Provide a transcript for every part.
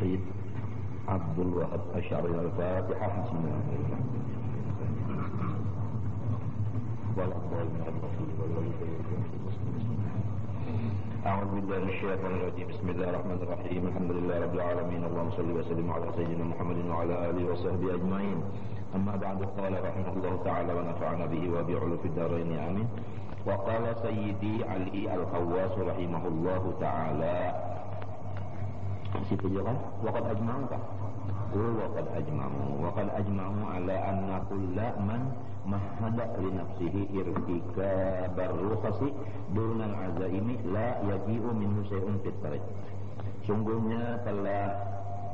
سيد عبد الوهاب الشعري الفاتحة. بسم الله أعوذ بالله من الشيطان الرجيم. بسم الله الرحمن الرحيم. الحمد لله رب العالمين. اللهم صل وسلم على سيدنا محمد وعلى آله وصحبه أجمعين. أما بعد قال رحمه الله تعالى ونفعنا به وبعلو في الدارين. آمين. وقال سيدي علي الخواس رحمه الله تعالى situ juga kan waqad ajma'u kah? Qul waqad ajma'u. Waqad ajma'u ala anna kulla man mahada li nafsihi irtika barrukhasi dunal azaimi la yaji'u minhu syai'un fit sungguhnya telah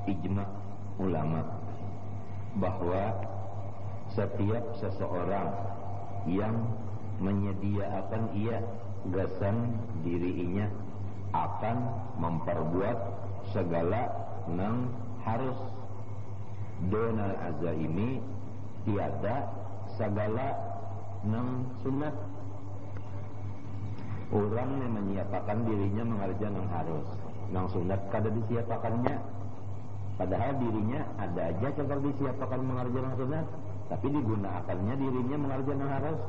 ijma ulama bahwa setiap seseorang yang menyediakan ia gasan dirinya akan memperbuat segala nang harus. Donal azaimi tiada segala nang sunat orang yang menyiapkan dirinya mengerjakan nang harus. Nang sunat kada disiapakannya. Padahal dirinya ada aja kalau disiapkan mengerjakan nang sunat tapi digunakannya dirinya mengerjakan nang harus.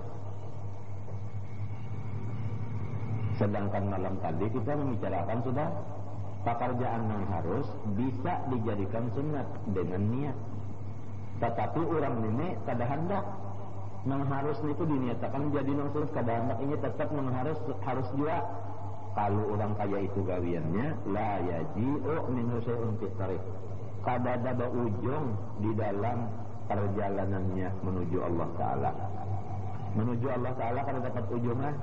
Sedangkan malam tadi kita membicarakan sudah pekerjaan yang harus bisa dijadikan sunat dengan niat. Tetapi orang ini kada hendak. Nang harus itu diniatakan jadi nang sunat kada hendak ini tetap nang harus harus juga. Kalau orang kaya itu gawiannya la yaji'u min syai'un fitarik kada ada ujung di dalam perjalanannya menuju Allah Ta'ala. Menuju Allah Ta'ala kada dapat ujungan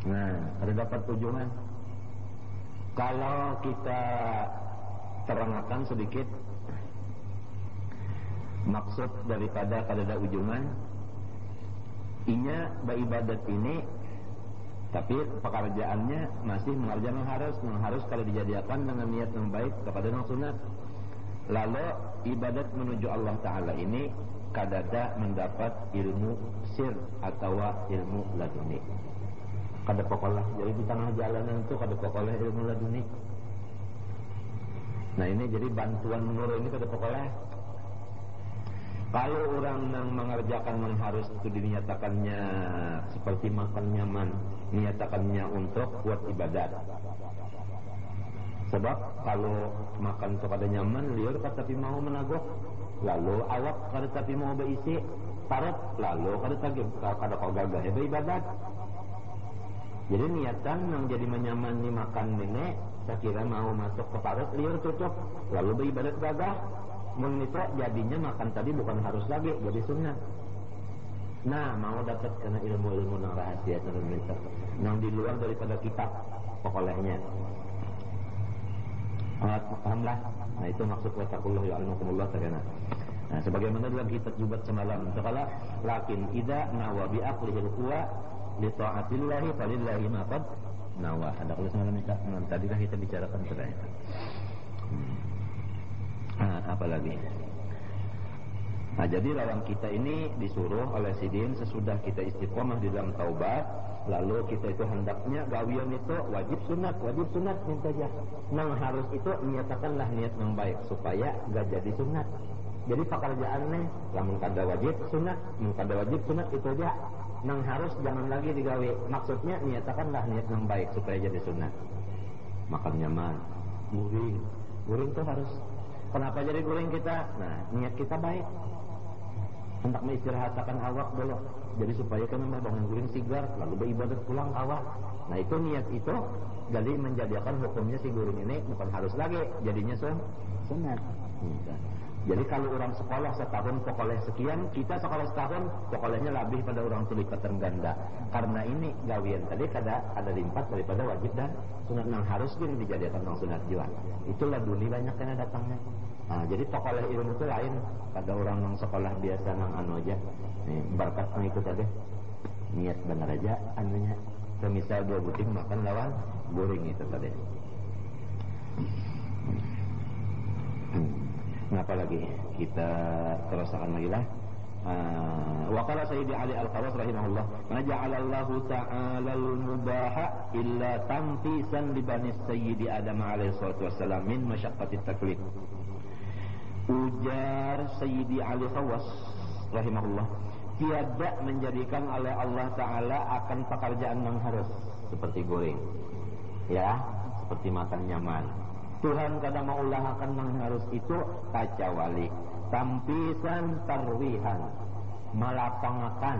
nah kada dapat ujungan kalau kita terangkan sedikit maksud daripada kadada ujungan inya beribadat ini tapi pekerjaannya masih mengerjakan harus yang harus kalau dijadikan dengan niat yang baik kepada yang sunat lalu ibadat menuju Allah Ta'ala ini kadada mendapat ilmu sir atau ilmu laduni kada pokolah jadi di tengah jalanan itu kada pokolah ilmu laduni nah ini jadi bantuan menurut ini kada pokolah kalau orang yang mengerjakan yang harus itu dinyatakannya seperti makan nyaman dinyatakannya untuk buat ibadat. Sebab kalau makan itu kada nyaman liur tapi mau menagok lalu awak kada tapi mau berisi parat lalu kada tagih kada kau gagah ya ibadat jadi niatan yang jadi menyaman di makan nenek, saya kira mau masuk ke parut liur cocok, lalu beribadat gagah. Menito jadinya makan tadi bukan harus lagi, jadi sunnah. Nah, mau dapat karena ilmu-ilmu yang rahasia ternyata, yang di luar daripada kitab pokoknya. Pahamlah. Nah itu maksud watakullah ya alimukumullah terkena. Nah, sebagaimana dalam kitab jubat semalam, sekala lakin ida nawa bi aqlihil quwa li ta'atillahi falillahi ma qad nawa. Ada kalau semalam kita tadi dah kita bicarakan. Hmm. Nah, apa lagi? Nah, jadi lawan kita ini disuruh oleh Sidin sesudah kita istiqomah di dalam taubat, lalu kita itu hendaknya gawian itu wajib sunat, wajib sunat minta aja. Nang harus itu menyatakanlah niat yang baik supaya gak jadi sunat. Jadi pekerjaannya, lamun kada wajib sunat, kada wajib sunat itu aja nang harus jangan lagi digawe. Maksudnya nyatakanlah niat yang baik supaya jadi sunnah. Makan nyaman. Guring. Guring tuh harus. Kenapa jadi guring kita? Nah niat kita baik. Hendak mengistirahatkan awak dulu. Jadi supaya kan bangun guring sigar lalu beribadat pulang awak. Nah itu niat itu jadi menjadikan hukumnya si guring ini bukan harus lagi jadinya sun sunat hmm. Jadi kalau orang sekolah setahun pokoknya sekian, kita sekolah setahun pokoknya lebih pada orang tulis ganda. Karena ini gawian tadi kada ada limpat daripada wajib dan sunat yang harus gini dijadikan orang sunat jiwa. Itulah dunia banyak yang datangnya. Nah, jadi pokoknya ilmu itu lain. Kada orang yang sekolah biasa nang anu aja. Nih, berkat pengikut tadi. Niat benar aja anunya. Semisal dua buting makan lawan goreng itu tadi. Hmm. Kenapa lagi? Kita terusakan lagi lah. wa qala sayyidi ali al-qawas rahimahullah ma ja'alallahu ta'ala al-mubaha illa tamtisan li bani sayyidi adam alaihi salatu wassalam min masyaqqati taklif ujar sayyidi ali qawas rahimahullah tiada menjadikan oleh Allah taala akan pekerjaan yang harus seperti goreng ya seperti makan nyaman Tuhan kadang mau ulahkan yang harus itu kaca wali. Tampisan tarwihan malapangakan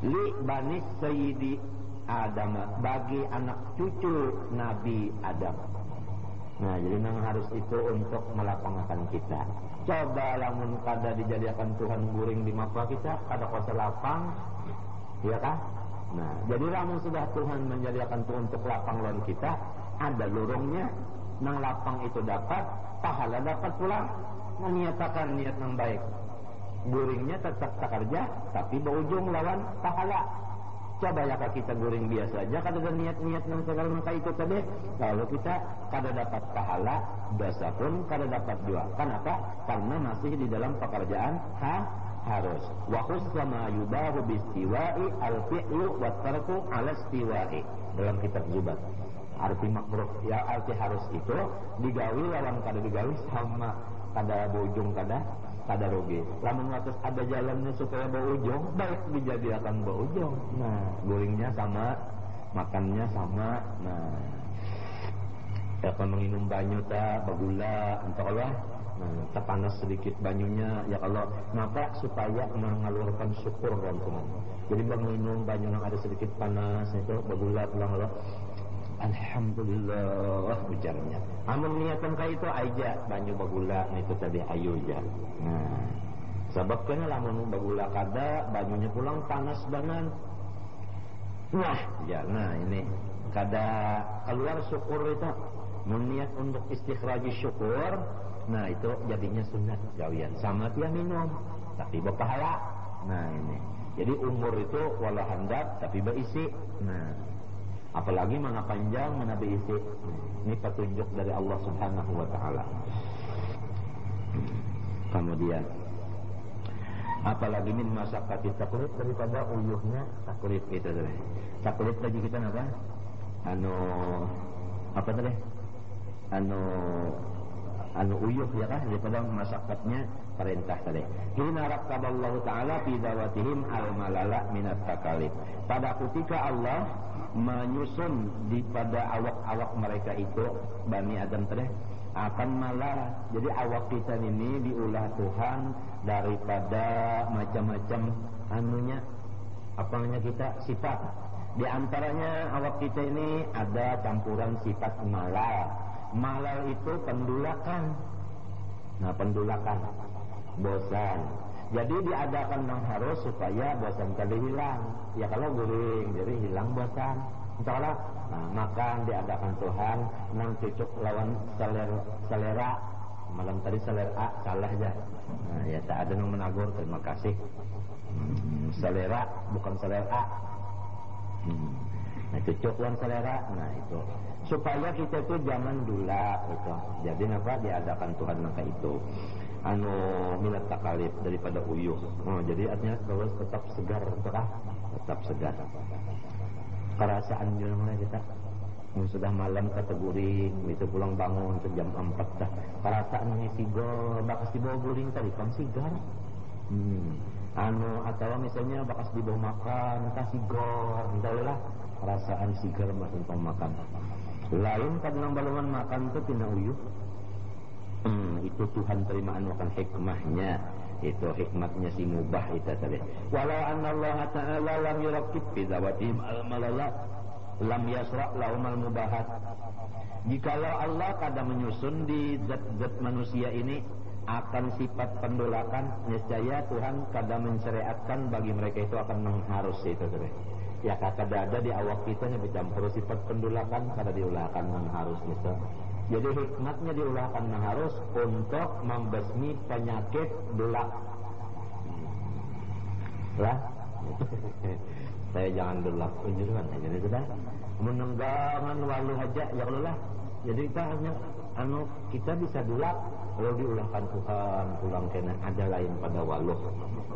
li bani sayyidi Adam bagi anak cucu Nabi Adam. Nah jadi nang harus itu untuk melapangakan kita. Coba lamun kada dijadikan Tuhan guring di mata kita kada kuasa lapang ya kan nah jadi lamun sudah Tuhan menjadikan Tuhan untuk lapang lawan kita ada lurungnya nang lapang itu dapat pahala dapat pulang menyatakan niat yang baik. Guringnya tetap tak kerja tapi berujung lawan pahala. Coba ya kita guring biasa aja kada ada niat-niat yang segala macam itu tadi. Kalau kita kada dapat pahala dosa pun kada dapat juga kenapa? Karena masih di dalam pekerjaan. Ha? Harus. Wa sama yubahu bistiwa'i al-fi'lu wa tarku ala istiwa'i. Dalam kitab zubat arti makruh ya arti harus itu digawi lawan kada digawi sama kada bojong kada kada rugi. Lamun ngatus ada jalannya supaya bau ujung baik dijadikan bau ujung nah goringnya sama makannya sama nah. Kalau menginum banyu tak bagula entah Allah. Nah, terpanas sedikit banyunya ya kalau kenapa? Supaya mengalurkan syukur dalam jadi menginum banyu yang ada sedikit panas itu bagula pulang Allah Alhamdulillah ujarnya. Amun niatan kaya itu aja banyu bagula itu tadi ayu aja. Nah, sebabnya lamun bagula kada banyunya pulang panas banget. Nah, ya nah ini kada keluar syukur itu meniat untuk istikhraj syukur. Nah, itu jadinya sunat gawian sama dia minum tapi berpahala. Nah, ini. Jadi umur itu walau handap tapi berisi. Nah, Apalagi mana panjang, mana berisi. Ini petunjuk dari Allah Subhanahu wa taala. Kemudian apalagi min masyakati taklid daripada uyuhnya taklid kita tadi. Taklid tadi kita apa? Anu apa tadi? Anu anu uyuh ya kan daripada masyakatnya perintah tadi. Hina rakaballahu taala fi dawatihim al malala minat takalif. Pada ketika Allah menyusun di pada awak-awak mereka itu Bani Adam tadi akan malah jadi awak kita ini diulah Tuhan daripada macam-macam anunya apa namanya kita sifat. Di antaranya awak kita ini ada campuran sifat malal. Malal itu pendulakan. Nah pendulakan. Bosan jadi diadakan yang harus supaya bosan tadi hilang. Ya kalau guring, jadi hilang bosan. Entahlah, nah, makan diadakan Tuhan, nang cucuk lawan selera, selera. Malam tadi selera salah aja. Nah, ya tak ada yang menagur, terima kasih. Hmm, selera bukan selera. Hmm. Nah, cucuk lawan selera, nah itu supaya kita itu jangan dulak itu. Jadi apa diadakan Tuhan maka itu anu minat takalif daripada uyuh. Oh, jadi artinya bahwa tetap segar entah tetap segar. Perasaan mana kita sudah malam kategori itu pulang bangun ke jam 4 dah perasaan ini sigol bakas dibawa guling tadi kan sigar hmm. anu atau misalnya bakas dibawa makan entah sigor entahlah perasaan sigar tentang makan lain kadang balungan makan itu tina uyuh hmm, itu Tuhan terimaan makan hikmahnya. Itu hikmatnya si mubah itu tadi. Walau anna Allah ta'ala lam yurakib fi zawatihim al-malala lam yasra' lahum al-mubahat jikalau Allah kada menyusun di zat-zat manusia ini akan sifat pendolakan niscaya Tuhan kada mensyariatkan bagi mereka itu akan mengharus itu tadi. Ya kada ada di awak kita yang bercampur sifat pendolakan kada diulahkan mengharus itu jadi hikmatnya diulahkan harus untuk membasmi penyakit dulak. Lah, saya jangan dulak unjuran. Jadi sudah? Menenggangan walu aja ya lah. jadi kita hanya anu kita bisa dulak kalau diulangkan Tuhan pulang kena. Ada lain pada waluh.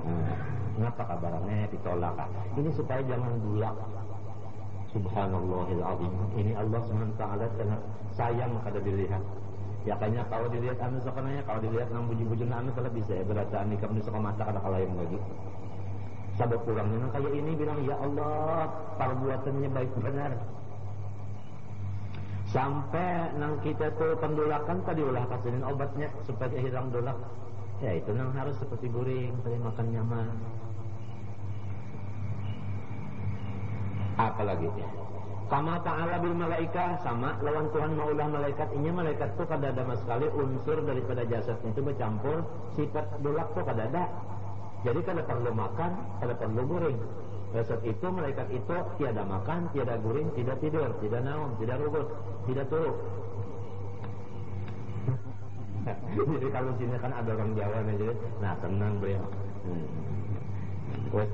Nah, ngapa kabarnya ditolak ini supaya jangan dulak Subhanallahil ini Allah SWT sangat sayang kada dilihat. Ya kayaknya kalau dilihat anu sekananya kalau dilihat nang buji-bujuna anu kalau bisa ya berarti anu kamu suka mata kada kalayan lagi. Sabab kurangnya kayak ini bilang ya Allah perbuatannya baik benar. Sampai nang kita tuh pendulakan tadi ulah kasihin obatnya supaya hilang dolak ya itu nang harus seperti guring supaya makan nyaman apalagi Kama ta'ala bil malaika sama lawan Tuhan maulah malaikat ini malaikat tuh kada ada sekali unsur daripada jasadnya itu bercampur sifat dolak tuh kada ada jadi kada perlu makan kada perlu guring Besok itu malaikat itu tiada makan, tiada guring, tidak tidur, tidak naum, tidak rugut, tidak turuk. jadi kalau sini kan ada orang Jawa nih jadi, nah tenang beliau. Hmm. Wes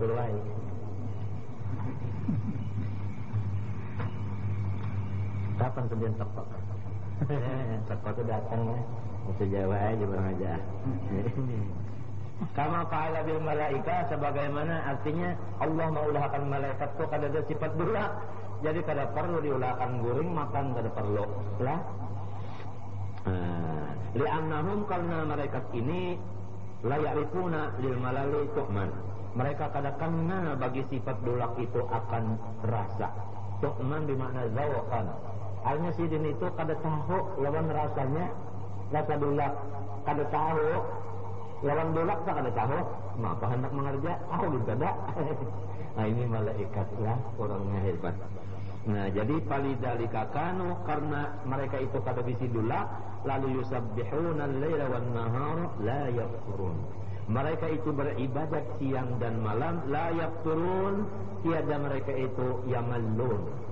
Kapan kemudian teko? teko itu datang ya. Mesti Jawa aja barang aja. Kama fa'ala bil malaika sebagaimana artinya Allah mengulahkan malaikat itu kada ada sifat dua. Jadi kada perlu diulahkan guring makan kada perlu. Lah. Nah, li'annahum karena malaikat ini la ya'rifuna lil malali tu'man. Mereka kada kenal bagi sifat dulak itu akan rasa. Tu'man bermakna zawakan. Hanya sidin itu kada tahu lawan rasanya rasa dulak. Kada tahu lawan dolak tak ada tahu. Maka hendak mengerja? Aku belum ada. Nah ini malaikat lah orangnya hebat. Nah jadi palidalika kanu karena mereka itu kada bisi dolak lalu yusabbihuna al-laila wan nahar la mereka itu beribadat siang dan malam la yafturun. Tiada mereka itu yamallun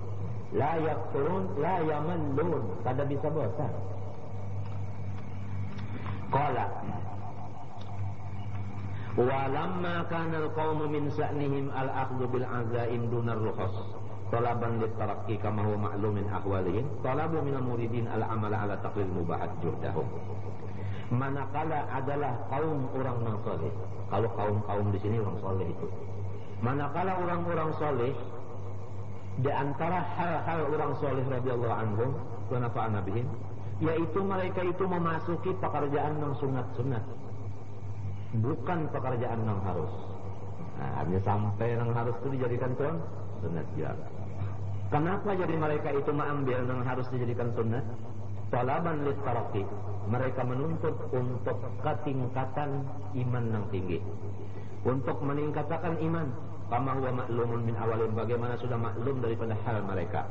la yafturun la yamallun kada bisa bosan qala. Walamma kana al-qawmu min sa'nihim al-akhdhu bil azaim dunar rukhas talaban litarakki kama huwa ma'lum min ahwalihim. Talabu min al-muridin al-amala ala taqlil mubahat juhdahum. Manakala adalah kaum orang yang soleh. Kalau kaum-kaum di sini orang soleh itu. Manakala orang-orang soleh di antara hal-hal orang soleh radhiyallahu anhum wa nafa'ana yaitu mereka itu memasuki pekerjaan yang sunat-sunat bukan pekerjaan yang harus. Nah, hanya sampai yang harus itu dijadikan tuan sunat juga. Kenapa jadi mereka itu mengambil yang harus dijadikan sunat? Talaban litaraki. Mereka menuntut untuk ketingkatan iman yang tinggi. Untuk meningkatkan iman. Kama huwa maklumun min awalin. Bagaimana sudah maklum daripada hal mereka.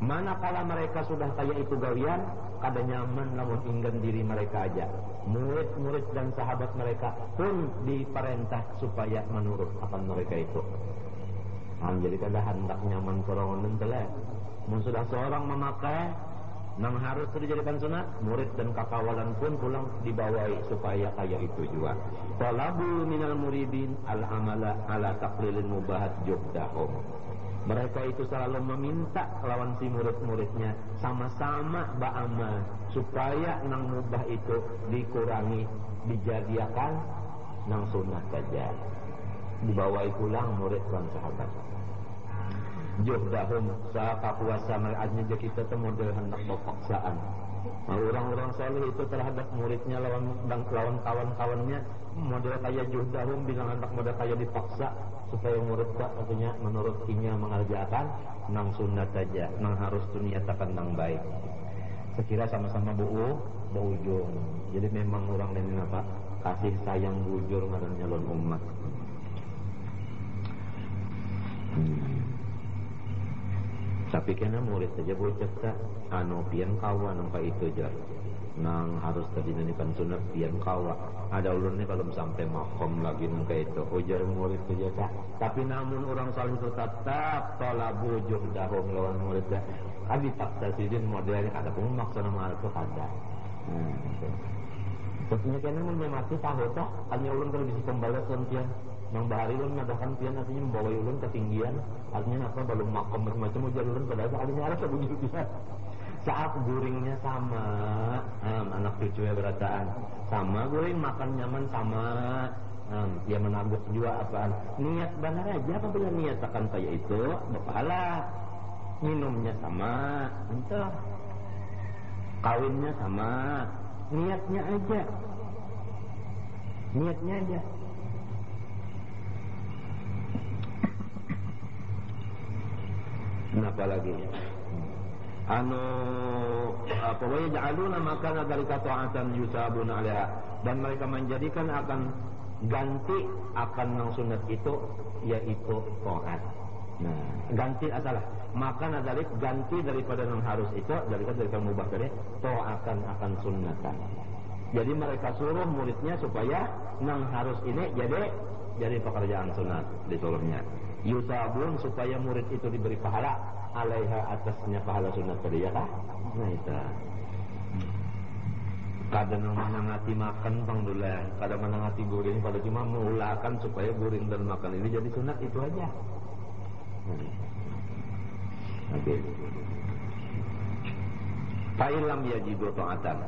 Manakala mereka sudah kaya itu gawian, kada nyaman namun ingin diri mereka aja. Murid-murid dan sahabat mereka pun diperintah supaya menurut akan mereka itu. Nah, jadi kada hendak nyaman sorongan telah. Mun sudah seorang memakai nang harus dijadikan sunat, murid dan kakawalan pun pulang dibawai supaya kaya itu juga. Talabu minal muridin al-amala ala taqlilin mubahat jubdahum. Mereka itu selalu meminta lawan si murid-muridnya sama-sama ba'amal supaya nang mubah itu dikurangi, dijadikan nang sunat saja. Dibawai pulang murid dan sahabat. Juhdahum saat kuasa mereka kita temu model hendak paksaan. Nah, orang-orang saleh itu terhadap muridnya lawan lawan kawan-kawannya model kayak juhdahum bilang hendak model kayak dipaksa supaya murid tak artinya menurut mengerjakan nang sunat saja nang harus dinyatakan nang baik sekira sama-sama bu ujung jadi memang orang ini apa kasih sayang bujur ngaran nyalon umat hmm. Tapi kena murid saja bocah tak anu pian kawan nampak itu jar. Nang harus tadi nanikan sunat pian kawa. Ada ulun ni kalau sampai makom lagi nang kayak itu. Ujar murid tu jasa tapi namun orang saling tetap tolak bujur dahum lawan murid dah kami paksa sidin modelnya ada pun maksa nama itu ada Tentunya kena memati tahu tak hanya ulun kalau bisa pembalas pian Nang bahari ulun ngadakan pian artinya membawa ulun ketinggian. Artinya apa? Belum makom macam-macam ujar ulun pada saat ini ada sebujur pian saat guringnya sama. Um, anak cucunya berataan. Sama guring makan nyaman sama. Um, dia menangguh juga apaan. Niat benar aja apabila niat akan kayak itu berpahala. Minumnya sama. Entah. Kawinnya sama. Niatnya aja. Niatnya aja Kenapa lagi? anu apa wa yaj'aluna makana dzalika ta'atan yusabun 'alaiha dan mereka menjadikan akan ganti akan nang sunat itu yaitu taat. Nah, ganti asalah. Maka nadalik ganti daripada yang harus itu daripada dari mubah tadi akan akan sunnatan. Jadi mereka suruh muridnya supaya nang harus ini jadi jadi pekerjaan sunat disuruhnya. Yusabun supaya murid itu diberi pahala alaiha atasnya pahala sunat tadi ya kah? Nah itu. Kadang menangati makan bang dulu, kadang menangati guring, pada cuma mengulakan supaya guring dan makan ini jadi sunat itu aja. Hmm. Oke. Okay. Fa'ilam yajibu ta'atan.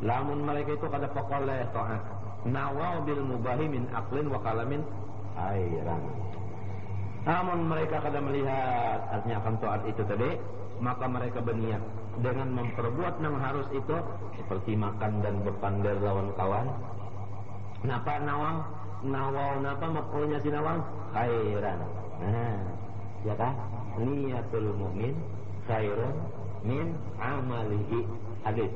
Lamun mereka itu kada pokoleh ta'at. Nawal bil mubahi min aklin wa kalamin airan. Namun mereka kada melihat artinya akan taat itu tadi, maka mereka berniat dengan memperbuat yang harus itu seperti makan dan berpandar lawan kawan. Napa nawang? Nawal napa makulnya si nawang? Khairan. Nah, ya kan? Niatul mu'min khairun min amalihi. Hadis.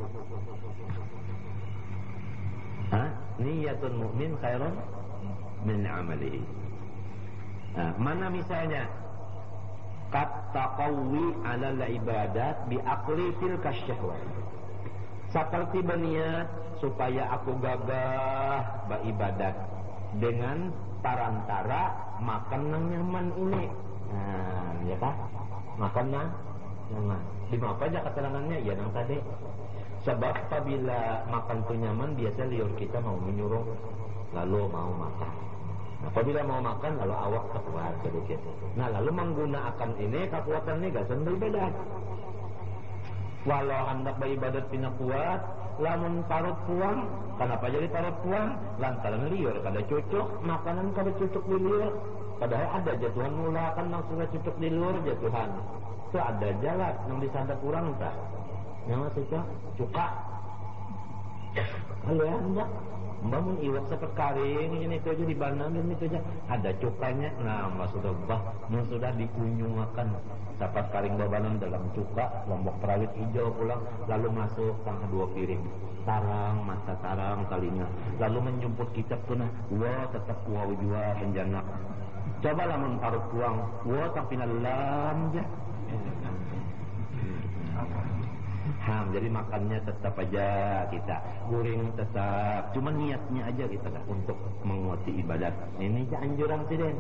Hah? Niatul mu'min khairun min amalihi. Nah, mana misalnya kata kawi ala ibadat bi akli fil. Seperti berniat supaya aku gagah beribadat dengan parantara makan yang nyaman ini. Nah, ya kan? Makan yang nyaman. Di apa aja keterangannya? Ya yang tadi. Sebab apabila makan tuh nyaman biasa liur kita mau menyuruh lalu mau makan. Apabila mau makan lalu awak keluar sedikit. Nah lalu menggunakan ini kekuatan ini gak beribadat. Walau hendak beribadat pina kuat, lamun parut puang, kenapa jadi parut puang? Lantaran liur, kada cocok, makanan kada cocok di liur. Padahal ada jatuhan mula kan maksudnya cocok di luar jatuhan. Itu ada jalan yang disandar kurang tak? Yang masih cuka. Ya hendak bangun iwak seperti ini itu aja di bandang ini itu aja. Ada cukanya nah maksudnya bah sudah dikunyungkan dapat karing babanan dalam cuka lombok perawit hijau pulang lalu masuk tangga dua piring. Tarang mata tarang kalinya lalu menjemput kitab tunah wah tetap wah jua penjana. Coba lamun parut puang wah tapi nalam ya ham jadi makannya tetap aja kita goreng tetap cuma niatnya aja kita lah untuk menguati ibadat ini anjuran sih den.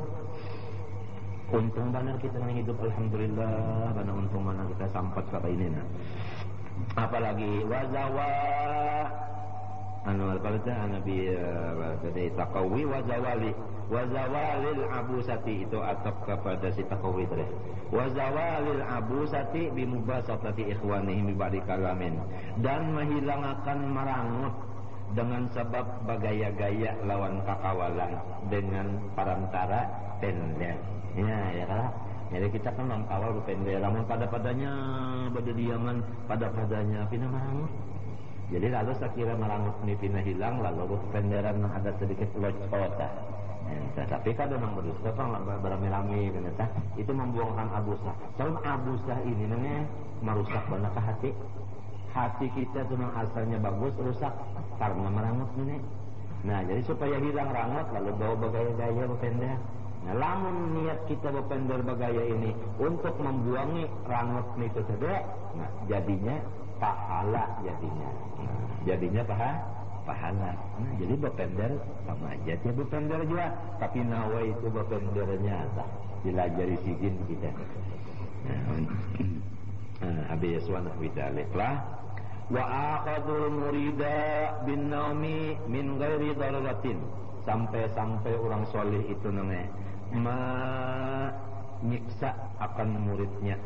Untung benar kita yang hidup alhamdulillah. Mana untung mana kita sampai ke ini nah apalagi wazawa anu itu nabi tadi takawi wazawali wazawalil abusati itu atap kepada si takawi tadi. Wazawalil abusati bimubasatati ikhwanihi ba'di kalamin. Dan menghilangkan merangut dengan sebab bagaya-gaya lawan kakawalan dengan parantara pendek. Ya ya. Kan jadi kita kan lawan kawal pendek namun pada padanya diaman pada padanya pina merangut jadi lalu sekira merangut ini pina hilang lalu penderan ada sedikit locota Ya, tapi kadang memang berdusta kan beramai-ramai ternyata itu membuangkan abusa. Kalau abusa ini namanya merusak banyak hati. Hati kita memang asalnya bagus rusak karena merangut ini. Nah, jadi supaya hilang rangut lalu bawa bagaya-gaya berpendek. Nah, lamun niat kita berpendek bagaya ini untuk membuangi rangut itu saja, nah jadinya pahala jadinya. Jadinya pahala pahala. Nah, jadi berpender sama aja. Dia berpender juga, tapi nawa itu berpendernya tak dilajari sijin kita. Nah, Abi Yaswan bidalik lah. Wa akhadul murida bin naumi min ghairi daruratin. Sampai-sampai orang soleh itu namanya menyiksa akan muridnya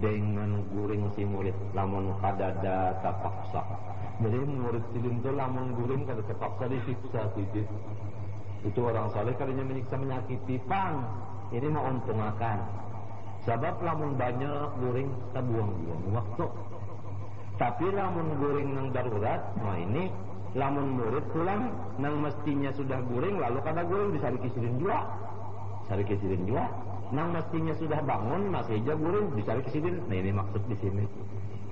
dengan guring si murid lamun kadada terpaksa. Jadi murid silin itu lamun guring kada terpaksa disiksa titik itu orang saleh kalinya menyiksa menyakiti pang ini mau untung akan sebab lamun banyak guring terbuang-buang waktu. Tapi lamun guring nang darurat nah ini lamun murid pulang nang mestinya sudah guring lalu kada guring bisa dikisirin juga cari kisirin juga nang mestinya sudah bangun masih aja guring bisa dikisirin nah ini maksud di sini.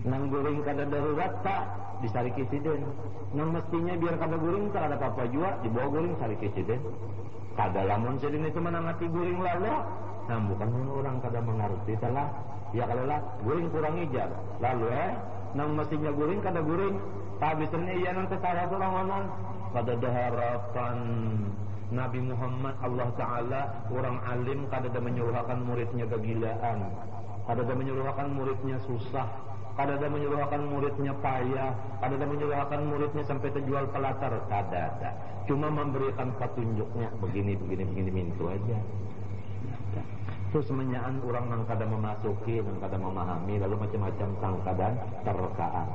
Nang guring kada darurat tak disari kisiden nang mestinya biar kada guring tak ada apa-apa juga dibawa guring sari kisiden kada lamun sedin itu menangati guring lalu nah bukan orang kada mengerti telah ya kalau lah guring kurang ijar. Lalu eh nang mestinya guring kada guring. Habisnya iya nanti salah seorang pada harapan Nabi Muhammad Allah Ta'ala orang alim kada ada menyuruhkan muridnya kegilaan. Kada ada menyuruhkan muridnya susah. Kada ada menyuruhkan muridnya payah. Kada ada menyuruhkan muridnya sampai terjual pelatar. Kada ada. Cuma memberikan petunjuknya begini begini begini itu aja. Terus menyaan orang yang kada memasuki yang kada memahami lalu macam-macam sangka dan terkaan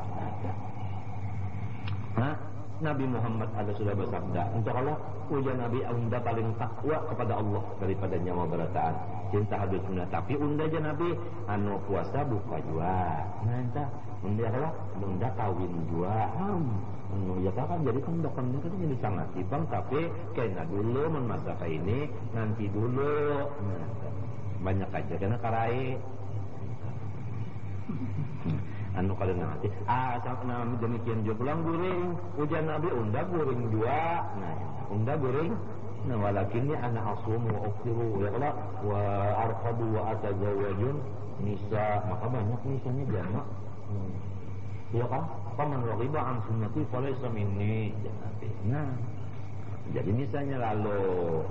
Hah? Nabi Muhammad ada sudah bersabda Untuk Allah ujian Nabi unda paling takwa kepada Allah daripada nyawa berataan. Cinta hadus sunnah tapi unda aja Nabi anu puasa buka jua. Nah entah unda Allah unda kawin jua. Anu ya kan jadi kan dokternya kan jadi sangat bang tapi kena dulu masa ini nanti dulu. Nah, banyak aja karena karai anu kalian nanti ah sama demikian juga pulang guring. Hujan nabi unda guring dua. Nah unda guring. Nah walakinnya anak asum wa ukiru ya kalau wa arqabu wa atazawajun. Nisa. Maka banyak nisanya jamak hmm. ya kan? Paman waqiba an sunnati falaysa minni. Nah jadi misalnya lalu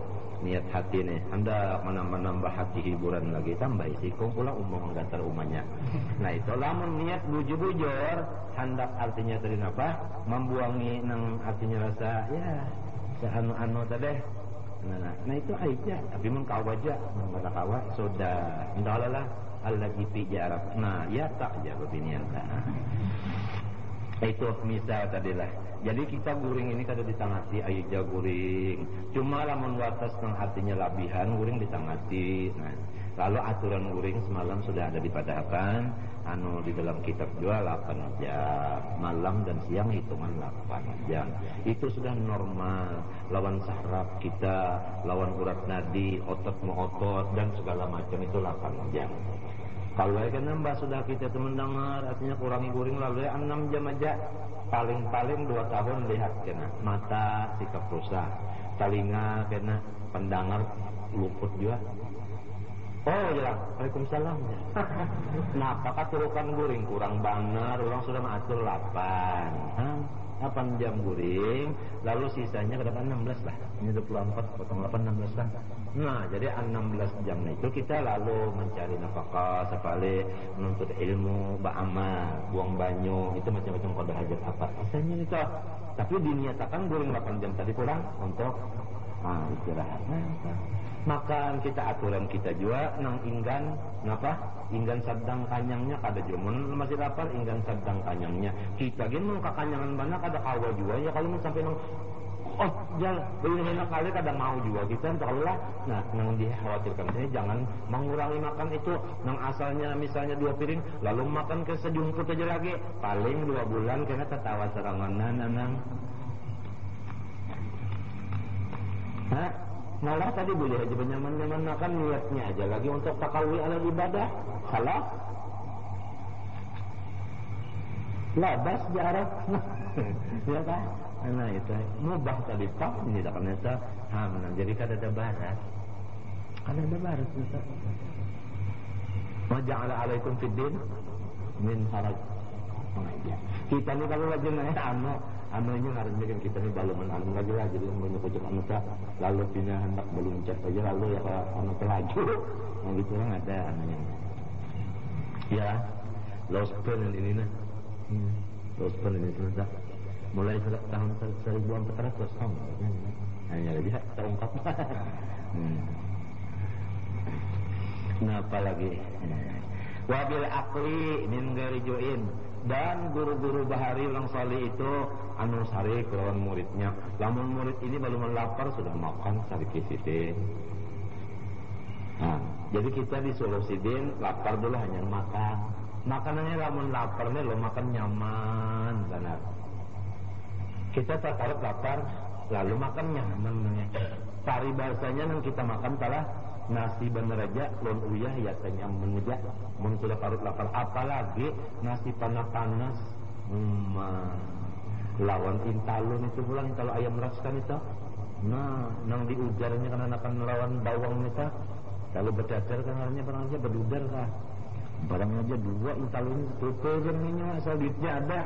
niat hati nih. Anda menambah-nambah hati hiburan lagi tambah isi. Pula umum menggantar umanya nah itu lamun niat bujur-bujur. Hendak artinya tadi apa? Membuangi nang artinya rasa ya seanu-anu tadi. Nah, nah, nah itu aja tapi mengkau aja. Mengkata kawa sudah. Lah Allah jipi jarak nah ya tak aja beginian nah. Itu misal tadilah. Jadi kita guring ini kada ditangati aja guring. Cuma lamun watas nang artinya labihan guring ditangati. Nah, lalu aturan guring semalam sudah ada dipadahkan anu di dalam kitab juga 8 jam. Malam dan siang hitungan 8 jam. Itu sudah normal. Lawan saraf kita lawan urat nadi otot mau otot dan segala macam itu 8 jam kalau kan nambah sudah kita teman dengar artinya kurangi guring lalu ya 6 jam aja. Paling-paling dua tahun lihat kena mata sikap rusak telinga kena pendengar luput juga. Oh ya Waalaikumsalam. Nah apakah turukan guring? Kurang banget orang sudah mengatur 8 8 jam guring lalu sisanya depan 16 lah. Ini 24 potong 8 16 lah. Nah jadi 16 jam itu kita lalu mencari nafkah sepale menuntut ilmu ba'amal buang banyu itu macam-macam kode hajat apa. Asalnya itu tapi dinyatakan guring 8 jam tadi kurang untuk ah, istirahat. Nah, maka kita aturan kita juga nang inggan ngapa inggan sedang kanyangnya kada jumun masih lapar inggan sedang kanyangnya. Kita gini mau kanyangan banyak ada kawa juga ya kalau sampai nang oh jangan begini enak kali kada mau juga kita kalau lah. Nah nang dikhawatirkan saya jangan mengurangi makan itu. Nang asalnya misalnya dua piring lalu makan ke sejumput aja lagi. Paling dua bulan karena tertawa serangan nang Hah? Malah tadi boleh aja nyaman-nyaman makan niatnya aja lagi untuk takawi ala ibadah. Salah. Labas jarak. ya kan? Nah itu mubah tadi pak ini ternyata hamna. Jadi kan ada barat. Kan ada barat kita. Maja'ala alaikum fid din min haraj. Kita ni kalau lagi naik anu anunya harus bikin kita ini balungan anu lagi lah jadi banyak kocok anu lalu pindah hendak meluncat aja lalu ya kalau anu pelaju yang gitu orang ada anunya. Ya lost pen ini nah. Hmm. lost pen ini sudah mulai tahun seribu empat ratus tahun hanya lebih terungkap hmm. nah apalagi wabil akli min garijuin dan guru-guru bahari ulang salih itu anu sari kelawan muridnya. Lamun murid ini baru melapar sudah makan sari kisitin nah, jadi kita disuruh sidin lapar dulu hanya makan. Makanannya lamun lapar nih lo makan nyaman benar. Kita tertarik lapar lalu makan nyaman Pari bahasanya yang kita makan telah nasi bener aja lon uyah ya mengeja mun sudah parut lapar. Apalagi nasi panas-panas hmm, lawan intalun itu pulang kalau ayam ras kan itu. Nah nang diujarnya karena akan lawan bawang itu kalau berdadar kan hanya barang aja berdudar kah barang aja dua intalun tutup ini asal duitnya ada.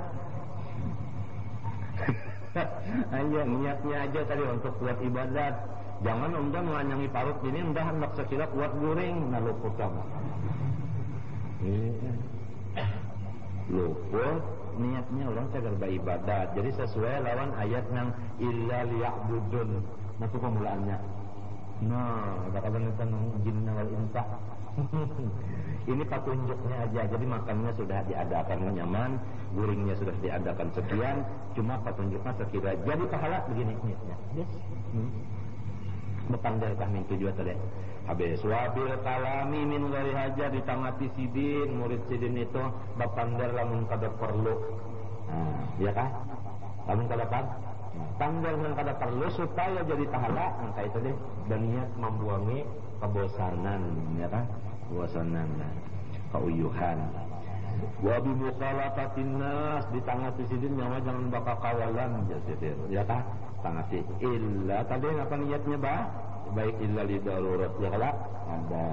Ayo niatnya aja tadi untuk buat ibadat Jangan unda melanyangi parut ini unda hendak sekira kuat goreng nah luput kamu. Iya. Luput niatnya orang cagar ibadat. Jadi sesuai lawan ayat yang illa liya'budun. Nah itu pemulaannya. Nah, ada kabar tentang jin wal insa. Ini petunjuknya aja. Jadi makannya sudah diadakan nyaman, guringnya sudah diadakan sekian, cuma petunjuknya sekira. Jadi pahala begini niatnya. Yes. Hmm bertanggal min tujuan tadi habis wabil kalami min gari hajar ditangati sidin murid sidin itu bapandar lamun kada perlu. Nah, ya kan lamun kada par tanggal yang kada perlu supaya jadi tahala angka itu deh dan niat membuangi kebosanan ya kan kebosanan nah, keuyuhan Wabi mukhalafatin nas ditangati sidin nyawa jangan bakal kawalan ya kan tangati illa. Tadi apa niatnya bah baik illa li darurat ya kalau ada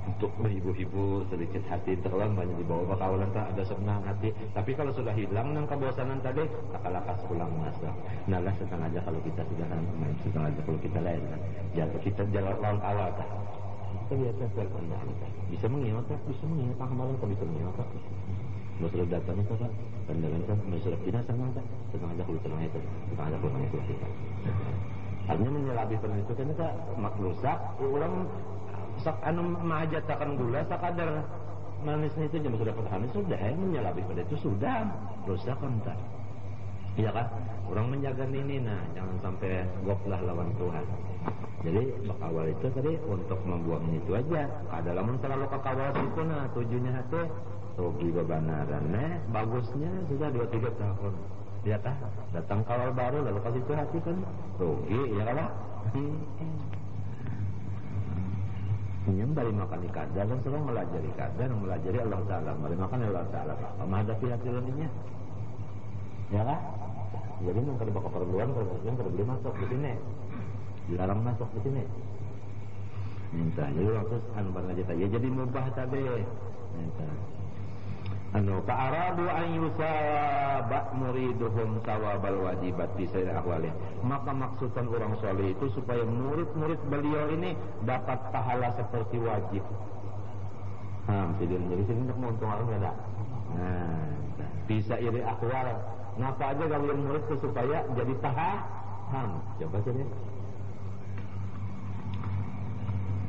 untuk menghibur-hibur sedikit hati terlalu banyak dibawa bakawalan tak ada senang hati. Tapi kalau sudah hilang nang kebosanan tadi tak lakas pulang masa nah lah aja kalau kita sudah main setengah aja kalau kita lain kan ya kita jalan lawan awal tak kita biasa berkendali bisa mengingat bisa mengingat amalan bisa mengingat masalah datang itu kan pandangan kan masalah binasa kan setengah aja kalau setengah itu setengah aja kalau itu. Kita artinya menyelabi itu kan kita maklusak orang sak anu majat akan gula sakadar manisnya itu jam sudah pertahanan sudah. Menyelabi pada itu sudah. Dosa kan tak iya kan? Orang menjaga ini nah jangan sampai goplah lawan Tuhan. Jadi bakawal itu tadi untuk membuang itu aja. Ada lamun terlalu kakawal itu nah tujuannya hati rugi bebanaran nah bagusnya sudah dua tiga tahun. Dia kah datang kawal baru lalu kasih itu hati kan? Rugi ya kalah ini bari makan kadar dan selalu melajari kadar melajari Allah Ta'ala bari makan Allah Ta'ala. Menghadapi hati lainnya ya lah. Jadi nang kada keperluan keperluan kada beli masuk di sini. Dilarang masuk di sini. Minta jadi waktu anu aja ya jadi mubah tadi. Minta. Anu fa'aradu an yusaba muriduhum sawabal wajibat sayri ahwalih. Maka maksudkan orang soleh itu supaya murid-murid beliau ini dapat pahala seperti wajib. Nah jadi jadi sini untuk menguntung orang ada nah bisa iri akwal ngapa aja kalau murid itu supaya jadi paham? Coba saja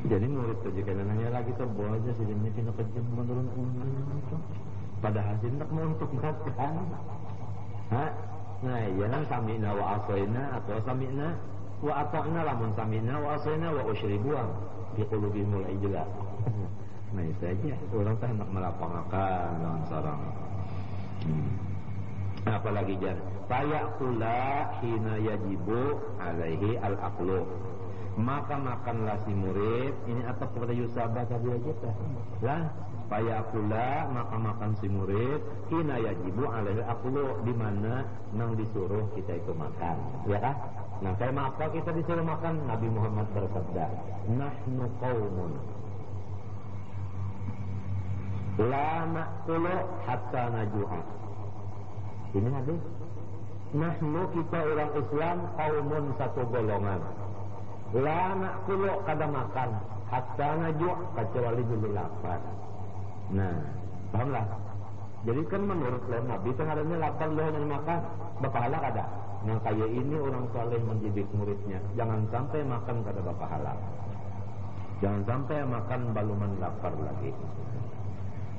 jadi murid itu jika nanya lagi tuh aja sih ini kena kejam menurun padahal hendak untuk makan ha nah jangan samina wa asaina atau samina wa ata'na lamun samina wa asaina wa usyribuan di qulubihimul ijla nah itu aja. Orang tak hendak melapangakan dengan sarang. Hmm. Apalagi jar fayakula hina yajibu alaihi al aqlu maka makanlah si murid. Ini atau kepada Yusabah tadi aja? Lah pula maka makan si murid. Hina yajibu alaihi akulu di mana? Nang disuruh kita itu makan. Ya kan nah saya apa kita disuruh makan Nabi Muhammad bersabda nahnu qaumun. La na'kulu hatta najuha ini hadis nahnu kita orang Islam qaumun satu golongan la na'kulu kada makan hatta najuh kecuali dulu lapar Nah, pahamlah. Jadi kan menurut lo Nabi tengahnya lapar lo yang makan berpahala kada. Nah kayak ini orang soleh mendidik muridnya. Jangan sampai makan kada halal. Jangan sampai makan baluman lapar lagi.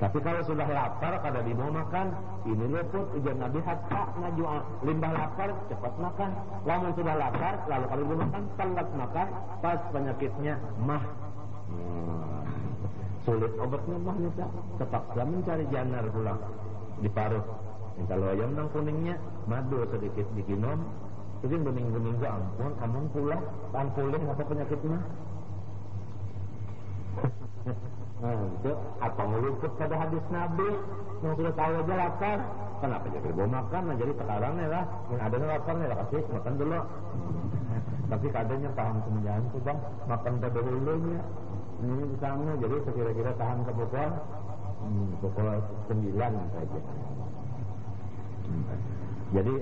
Tapi kalau sudah lapar kada mau makan, ini luput ujian Nabi hatta ngaju limbah lapar cepat makan. Lamun sudah lapar lalu kalau mau makan telat makan pas penyakitnya mah. Hmm. Sulit obatnya mah nyata. Terpaksa mencari janar pulang di paruh. Kalau ayam nang kuningnya madu sedikit dikinom, jadi bening-bening ampun, ampun pula, tahan pulih apa penyakitnya. Itu apa meluput pada hadis Nabi yang sudah tahu aja lapar. Kenapa jadi bawa makan? Nah, jadi sekarang ya lah, yang ada lapar ya kasih makan dulu. Tapi kadangnya paham semenjak itu bang, makan pada dulunya. Ini misalnya, jadi sekira-kira tahan ke pukul, hmm, pukul sembilan saja. Hmm. Jadi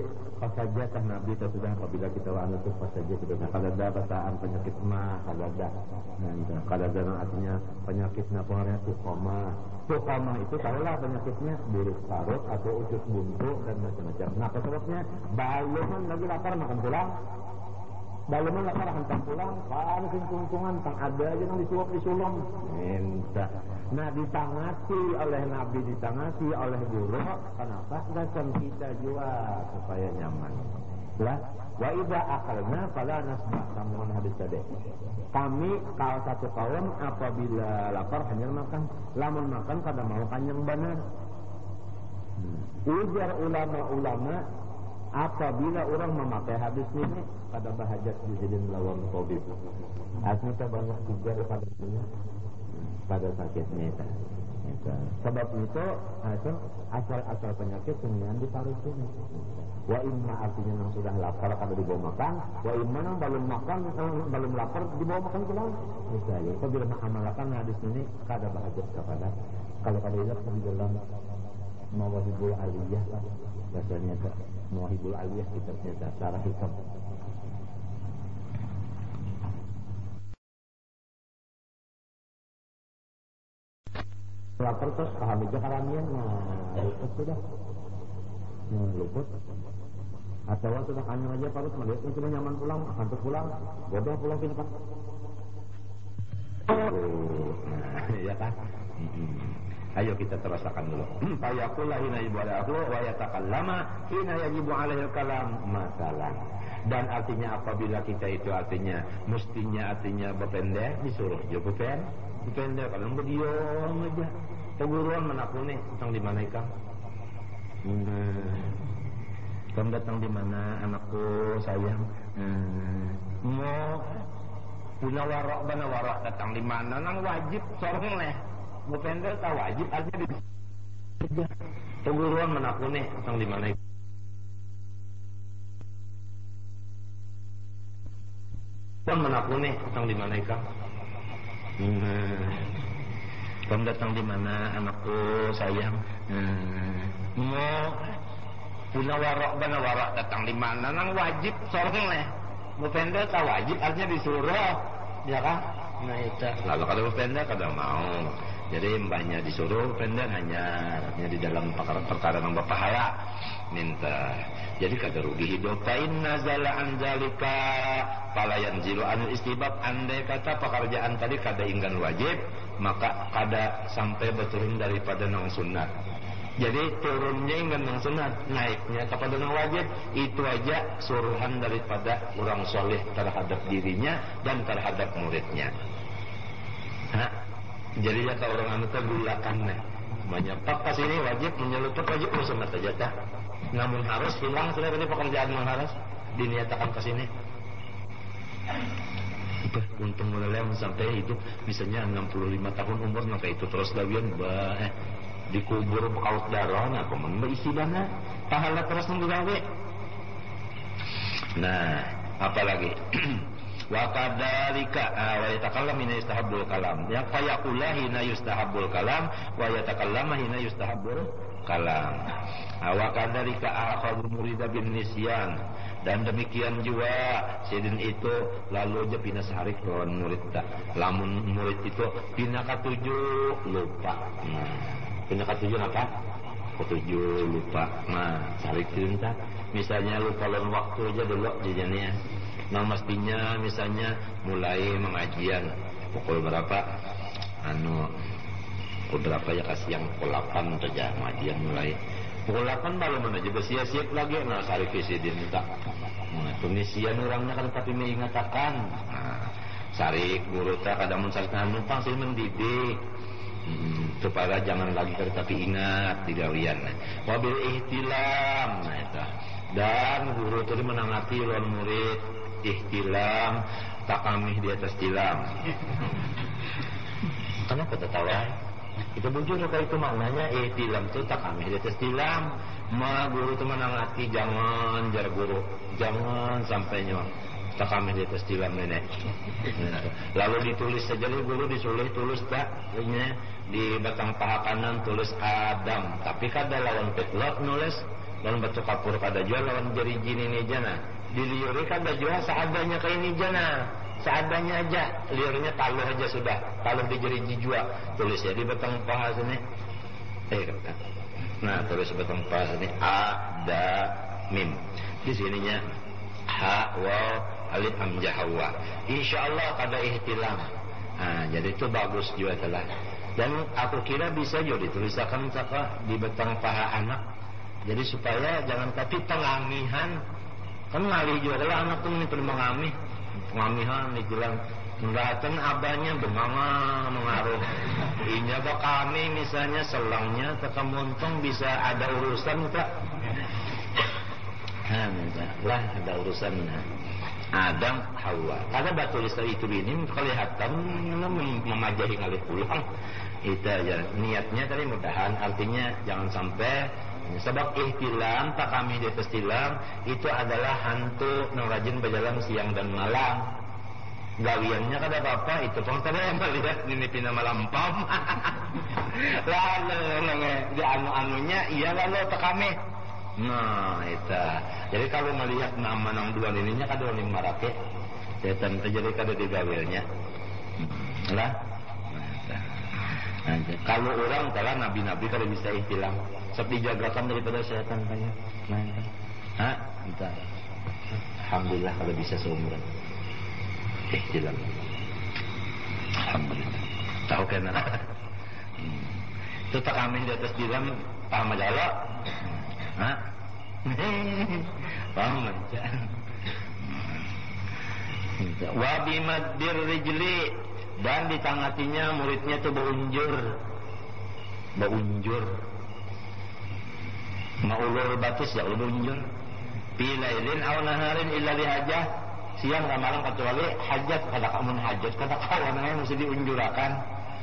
pas saja tah Nabi sudah apabila kita anu itu sudah. Kalau ada bataan penyakit mah kalau ada nah itu kalau ada artinya penyakitnya pengaruhnya tukoma. Tukoma itu tahulah penyakitnya buruk parut atau usus buntu dan macam-macam. Nah sebabnya balungan lagi lapar makan pulang Bagaimana lapar hantam pulang, kan kungkungan, tang ada aja yang disuap disulung. Minta. Nah ditangati oleh Nabi, ditangati oleh guru. Kenapa? Dasar kita juga supaya nyaman. Lah, wa idza akalna fala nasbah kamu hadis tadi. Kami kalau satu kaum apabila lapar hanya makan, lamun makan kada mau kanyang benar. Hmm. Ujar ulama-ulama apabila orang memakai hadis ini pada bahajat dijadiin lawan tabib. Artinya banyak juga pada dunia pada sakitnya itu. Sebab itu asal-asal penyakit kemudian di paru sini. Wa imma artinya yang sudah lapar kada dibawa makan, wa imma yang belum makan, belum lapar dibawa makan pulang. Misalnya, apabila mengamalkan hadis ini kada bahajat kepada kalau kada ingat di dalam mawahibul aliyah bahasanya mawahibul aliyah kitabnya cara hikam lapar terus paham aja kalamian nah luput sudah. Nah, luput. Atau sudah kanyang aja parut melihat cuma nyaman pulang akan terus pulang bodoh pulang sini pak. Oh, ya kan Ayo kita terasakan dulu. Fayakullah hina ibadahu wa yatakallama hina yajibu alaihi kalam masalah. Dan artinya apabila kita itu artinya mestinya artinya berpendek disuruh juga berpendek. Berpendek kalau berdiam aja. Peguruan menakuni tentang di mana ikan? Hmm. Kamu datang di mana anakku sayang? Hmm. Mau punya warok bana warok datang di mana? Nang wajib sorong leh mupendel tak wajib artinya di Peguruan menakuni tentang di mana Pun menakuni tentang di mana ikan? Hmm. Kamu datang di mana anakku sayang? Hmm. Mau punya warok bana warok datang di mana? Nang wajib sorong leh. Mupendel tak wajib artinya disuruh, ya kan? Nah itu. Lalu kalau mupendel kada mau. Jadi mbahnya disuruh pendek hanya hanya di dalam perkara-perkara yang berpahala minta. Jadi kada rugi hidup. Fa'in nazala anjalika palayan zilu anil istibab andai kata pekerjaan tadi kada inggan wajib maka kada sampai berturun daripada nang sunat. Jadi turunnya inggan nang sunat, naiknya kepada nang wajib itu aja suruhan daripada orang soleh terhadap dirinya dan terhadap muridnya. Hah? Jadi ya kalau orang anu teh gulakan nih. Menyepak pas ini wajib menyelutup wajib urusan saja tah. Namun harus hilang sudah ini pekerjaan yang harus diniatakan ke sini. Itu untung mulai sampai hidup misalnya 65 tahun umur maka itu terus lawian bah eh, dikubur bekaut darah nah komen isi dana pahala terus nunggu. Nah, apalagi wa kadzalika ah, wa yatakallam hina yustahabbul kalam. Ya fayaqula hina yustahabbul kalam wa yatakallama hina yustahabbul kalam. Ah, wa kadzalika akhadhu murida bin nisyan. Dan demikian juga sidin itu lalu aja pindah sehari lawan murid tak lamun murid itu pindah ketujuh lupa. Nah pindah ketujuh apa? Ketujuh lupa. Nah sehari cinta misalnya lupa lawan waktu aja dulu jajannya Nah mestinya misalnya mulai mengajian pukul berapa? Anu berapa ya kasih yang pukul saja majian mulai. Pukul 8 baru mana juga siap-siap lagi. Nah sari visi dia minta. Nah tunisian orangnya kan tapi mengatakan. Nah sari guru tak ada mencari numpang sih mendidik. Hmm, supaya jangan lagi tapi ingat di gawian wabil ihtilam nah itu. Dan guru tadi menangati lawan murid ihtilam takamih di atas tilam. Kenapa tertawa itu bujur kalau itu maknanya ihtilam itu takamih di atas tilam. Ma guru itu menangati jangan jar guru jangan sampai nyok kami di atas tilam nenek. Lalu ditulis saja guru disulis tulis tak di batang paha kanan tulis Adam. Tapi kada lawan petlot nulis lawan batu kapur kada jual lawan jari jini ini Di kada jual seadanya ini jana. Seadanya aja, liurnya taluh aja sudah. Taluh di jari jijua. Tulis ya di batang paha sini. Eh kata. Nah tulis batang paha sini ada mim. Di sininya ha wa alif hamzah hawa insyaallah pada ihtilam nah, jadi itu bagus juga telah dan aku kira bisa juga dituliskan di betang paha anak jadi supaya jangan tapi pengamihan kan ngalih juga adalah anak tuh ini perlu mengamih pengamihan dibilang Mendatang abahnya benganga mengaruh. Inya kami misalnya selangnya tekamuntung bisa ada urusan tak? Nah, lah ada urusan. Nah. Adam Hawa. Karena batu lister itu ini kelihatan memajahi ngalih pulang. Itu aja. Niatnya tadi mudahan artinya jangan sampai sebab ihtilam tak kami di atas tilam itu adalah hantu yang rajin berjalan siang dan malam. Gawiannya kada apa-apa itu pun tadi yang melihat ini pina malam pam. lalu di anu-anunya iya lalu kami Nah, itu. Jadi kalau melihat nama nang dua ininya kada yang marake, setan terjadi kada digawilnya. Lah. Nah, kalau orang telah nabi-nabi kada bisa ihtilam, seperti jagakan daripada setan banyak. Nah, Hah? Entah. Alhamdulillah kalau bisa seumuran. Ihtilam. Alhamdulillah. Tahu kan? Hmm. Itu tak kami di atas dilam paham aja Hah? Paham Wa bimaddir rijli dan ditangatinya muridnya itu beunjur. Beunjur. Maulur batis ya beunjur. Bilailin aw naharin illa lihajah siang dan malam kecuali hajat kada kamu hajat kada kawan yang mesti diunjurakan.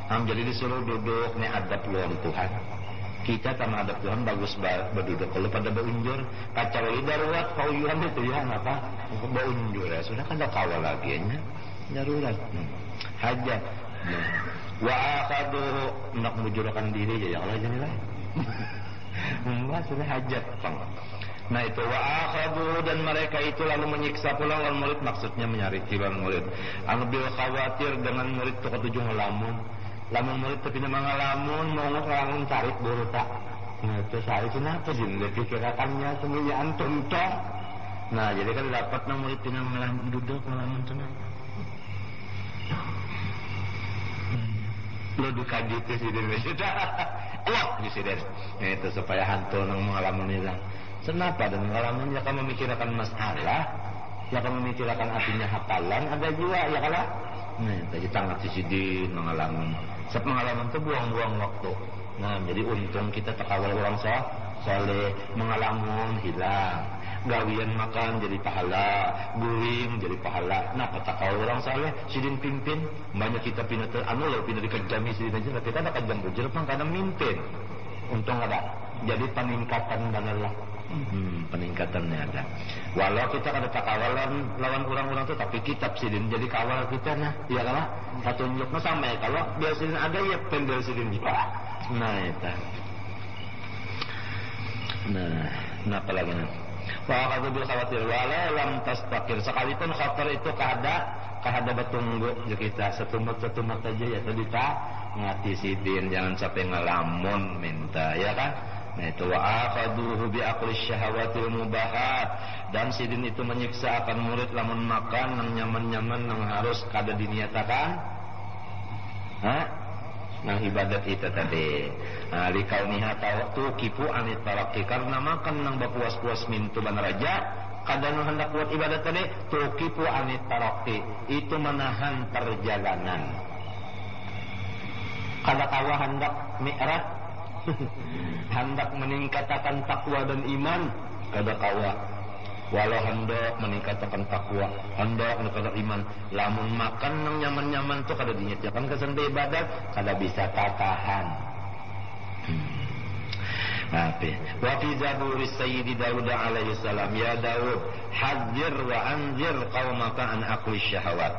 Am jadi disuruh duduk ni adab luar Tuhan kita sama ada Tuhan bagus berduduk kalau pada berunjur kacau darurat kauyuan itu ya apa berunjur ya sudah kan ada kawal lagi ya darurat hmm. hajat nah. wa akadu nak mujurakan diri ya Allah jadilah Sudah hajat Nah itu wa akhadu dan mereka itu lalu menyiksa pulang murid maksudnya menyariki murid. Ambil khawatir dengan murid itu ketujuh ngelamun lamun. Murid tapi nama ngalamun mau ngalamun tarik buru tak. Nah itu saya kenapa sih lebih kirakannya semuanya antum toh. Nah jadi kan dapat nama murid tina ngalamun duduk ngalamun tenang. Lo dikaji ke sih sudah Allah di sini nah itu supaya hantu nang mengalamun hilang kenapa dan mengalamun ya kamu memikirkan masalah. Ya kamu memikirkan artinya hafalan ada juga ya kalah nah tadi tangan sisi mengalamun sepengalaman itu buang-buang waktu. Nah jadi untung kita terkawal orang soleh mengalamun hilang gawian makan jadi pahala guling jadi pahala nah kata kau orang soleh sidin pimpin banyak kita pindah anu lo pindah di kejami sidin aja kita ada kejam bujur pun karena mimpin untung ada jadi peningkatan dan Allah Hmm, peningkatannya ada. Walau kita ada kawalan lawan orang-orang itu, tapi kitab sidin jadi kawal kita nah, ya kalah satu nyukna sama ya. Kalau biasanya ada ya pendel sidin juga. Nah itu. Nah, nah apa lagi kalau bil khawatir walau lam tastakir. Sekalipun khawatir itu kada kada betunggu kita. Setumat aja ya tadi tak ngati sidin jangan sampai ngelamun minta ya kan? Nah itu wa akhaduhu bi aqli syahawatil mubahat. Dan sidin itu menyiksa akan murid lamun makan nang nyaman-nyaman nang harus kada diniatakan. Hah? Nah ibadat itu tadi. Nah niha tahu kipu anit taraki karena makan nang bapuas-puas mintu ban raja kadang hendak buat ibadat tadi kipu anit taraki itu menahan perjalanan. Kada kawa hendak mi'raj hendak meningkatkan takwa dan iman kada kawa walau hendak meningkatkan takwa hendak meningkatkan iman. Lamun makan nang nyaman-nyaman tuh kada dinyatakan kesan ibadat kada bisa tatahan. Hmm. Nabi. Wa fi zabur Sayyidi Daud alaihi salam. Ya Daud hadzir wa anzir qaumaka an aqli syahawat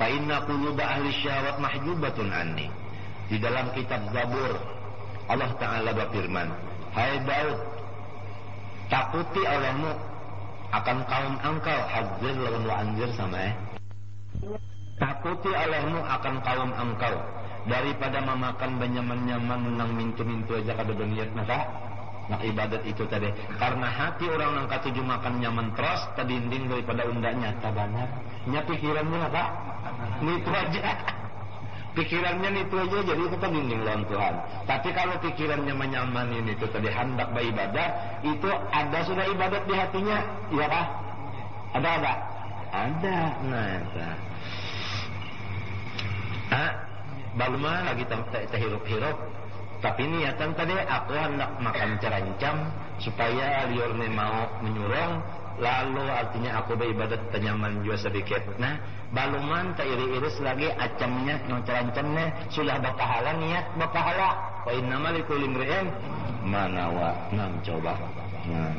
fa inna quluba ahli syahawat mahjubatun anni. Di dalam kitab Zabur Allah taala berfirman hai Daud takuti olehmu akan kaum engkau hazir lawan wa anjir sama eh? Takuti olehmu akan kaum engkau. Daripada memakan banyaman-nyaman menang mintu-mintu aja kada dunia maka? Nak ibadat itu tadi. Karena hati orang nang tujuh makan nyaman terus tadinding daripada undaknya tabanar. Nya pikirannya apa? Itu aja pikirannya itu aja jadi kita dinding lawan Tuhan. Tapi kalau pikirannya menyaman ini itu tadi hendak beribadah itu ada sudah ibadat di hatinya. Ya kah? Ada ada ada. Nah itu ah balma lagi terhirup-hirup tapi niatan tadi aku hendak makan cerancam supaya liurnya mau menyurong lalu artinya aku beribadat tenyaman juga sedikit. Nah baluman tak iri-iris lagi acamnya yang terancamnya sudah berpahala niat berpahala wa innama likulli imri'in manawa nam coba. Nah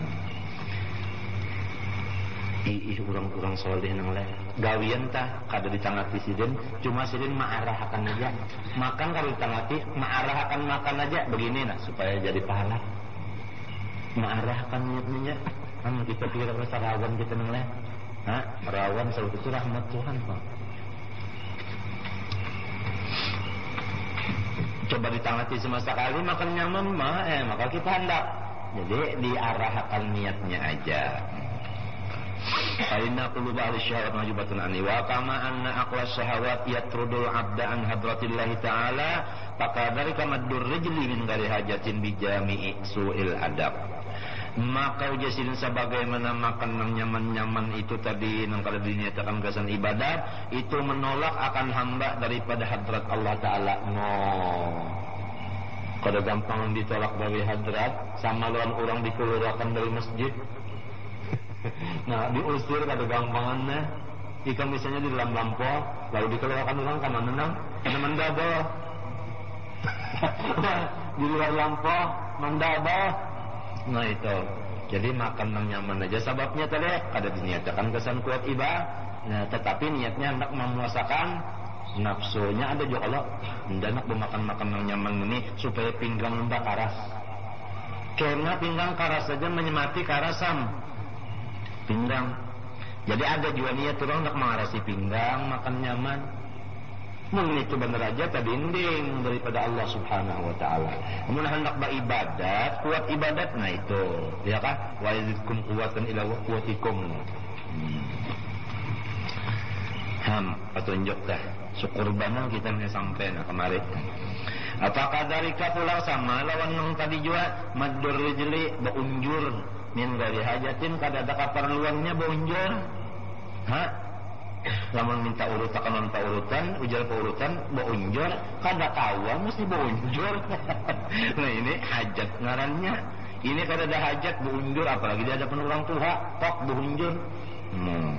ih kurang-kurang soleh nang lain. Gawian tah kada ditangati sidin cuma sidin akan aja. Makan kalau ditangati akan makan aja. Begini nah supaya jadi pahala. Akan niatnya kan kita pikir rasa rawan kita nang lain Hah? Merawan selalu itu rahmat Tuhan Pak. Coba ditangati semasa kali makan nyaman mah eh maka kita hendak. Jadi diarahkan niatnya aja. Fainna quluba ahli syahwat majubatun ani wa kama anna aqla syahawat yatrudul abda an hadratillahi ta'ala faqadarika maddur rijli min ghairi hajatin bijami'i su'il adab maka ujasin sebagaimana makan nyaman-nyaman itu tadi yang kalau dinyatakan kesan ibadat itu menolak akan hamba daripada hadrat Allah Taala. No. Kalau gampang ditolak dari hadrat sama lawan orang dikeluarkan dari masjid. nah diusir kada gampangannya ikan misalnya di dalam lampu lalu dikeluarkan orang ke mana nang kada mendaba di luar lampu mendaba Nah itu. Jadi makan yang nyaman aja sebabnya tadi ada dinyatakan kesan kuat ibadah. Nah, tetapi niatnya hendak memuasakan nafsunya ada juga Allah hendak memakan-makan yang nyaman ini supaya pinggang mbak karas. Karena pinggang karas saja menyemati karasam pinggang. Jadi ada juga niat orang hendak mengarasi pinggang makan nyaman itu benar aja tadinding daripada Allah Subhanahu wa taala. Namun hendak beribadat, kuat ibadat nah itu, ya kan? Wa yazidkum quwwatan ila quwwatikum. Hmm. Ham petunjuk dah. Syukur banget kita nih sampai nah kemarin. Apakah dari pulang sama lawan nang tadi juga madur rijli beunjur min dari hajatin kada ada keperluannya beunjur. Hah? Lamun minta urutan minta urutan ujar urutan mau unjur kada kawan mesti mau unjur nah ini hajat ngarannya. Ini kada ada hajat mau unjur apalagi dia ada orang tua tok mau unjur hmm.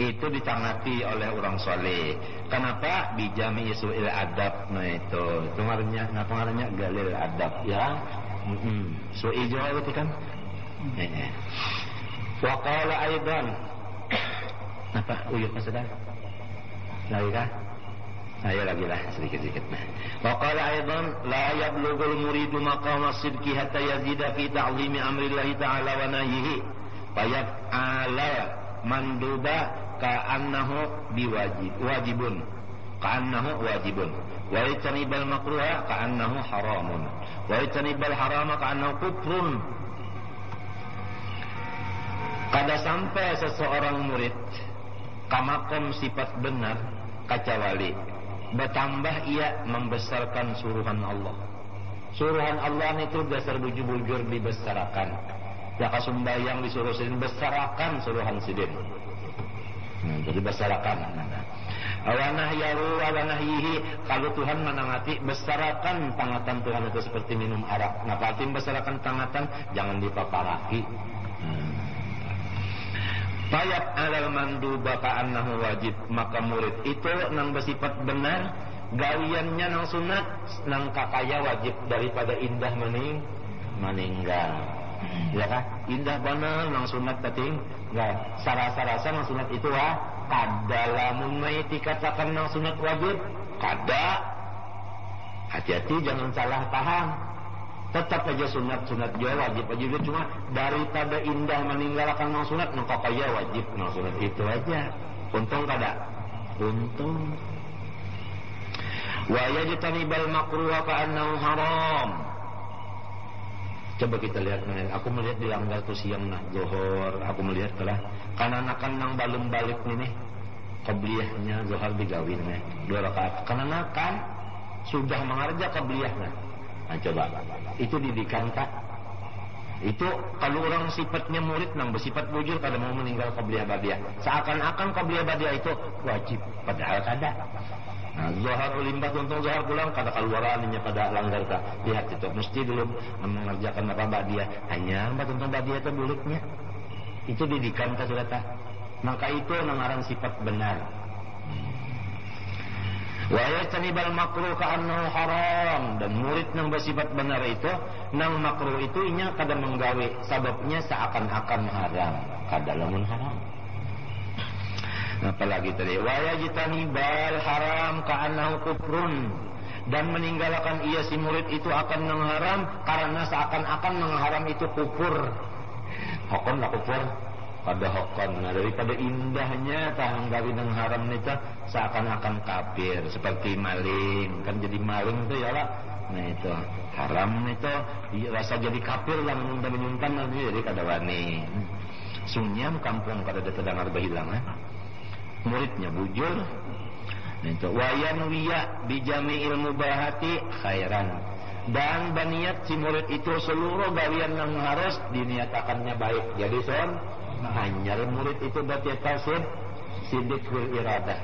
itu ditangati oleh orang soleh. Kenapa? Bijami isuil adab. Nah itu. Itu ngarannya ngapa ngarannya galil adab ya. Mm -hmm. so ijo itu kan? Eh. Wakala aidan apa? Uyuh sedang lagi kah Ayo lagi lah sedikit-sedikit. Wa qala aidan la yablughul muridu maqama sidqi hatta yazida fi ta'zimi amrillah ta'ala wa nahyihi. Fayaf'ala manduba ka'annahu biwajib wajibun. Ka'annahu wajibun. Wa yatanibal makruha ka'annahu haramun. Wa yatanibal harama ka'annahu kufrun Kada sampai seseorang murid kamakom sifat benar kaca wali bertambah ia membesarkan suruhan Allah. Suruhan Allah itu dasar bujur-bujur dibesarkan. Ya kasumbayang disuruh sidin besarakan suruhan sidin. Hmm, jadi besarakan awanah yaru awanah yihi. Kalau Tuhan menangati besarakan tangatan Tuhan itu seperti minum arak. Nah patim besarakan tangatan jangan dipaparahi. hmm. Payat alal mandu baka annahu wajib. Maka murid itu nang bersifat benar gawiannya nang sunat nang kakaya wajib daripada indah mening meninggal. Ya kan indah benar nang sunat tating enggak. Sarasa-rasa nang sunat itu wah kada lamun mai dikatakan nang sunat wajib kada. Hati-hati jangan salah paham tetap aja sunat sunat dia wajib. Aja dia cuma daripada indah meninggalkan non sunat maka kaya wajib? Non sunat itu aja. Untung kada? Untung. Wa yajtanibal makruh ka annahu haram. Coba kita lihat nih aku melihat di langgar tuh siang nah zohor aku melihat telah karena akan nang balem balik ini kebliahnya zohor digawin nih dua rakaat. Karena kan sudah mengarja kebliahnya Nah, coba itu didikan tak? Itu kalau orang sifatnya murid nang bersifat bujur pada mau meninggal qabliyah badiah. Seakan-akan qabliyah badiah itu wajib padahal kada. Nah, zuhar ulimbat untuk zuhar pulang kada keluarannya pada langgar tak. Lihat itu mesti dulu mengerjakan apa badiah. Hanya mbak tentang badiah itu buliknya. Itu didikan tak. Maka itu nangaran sifat benar. Wa yastanibal makruh ka'annahu haram dan murid yang bersifat benar itu nang makruh itu inya kada menggawe sebabnya seakan-akan haram. Kada lamun haram. Apalagi tadi wa yajtanibal haram ka'annahu kufrun. Dan meninggalkan ia si murid itu akan mengharam karena seakan-akan mengharam itu kufur. Hukum lah kufur pada hokon. Nah, daripada indahnya tahang gawin yang haram nita seakan-akan kafir seperti maling. Kan jadi maling itu ya lah nah itu. Haram itu rasa jadi kafir lah menunta menyuntan nanti jadi kada wani. Sunyam kampung kada ada berhilang eh? muridnya bujur. Nah itu. Wayan wiya bijami ilmu bahati khairan. Dan baniat si murid itu seluruh gawian yang harus diniatakannya baik. Jadi son hanya murid itu berarti tasir sidik bil iradah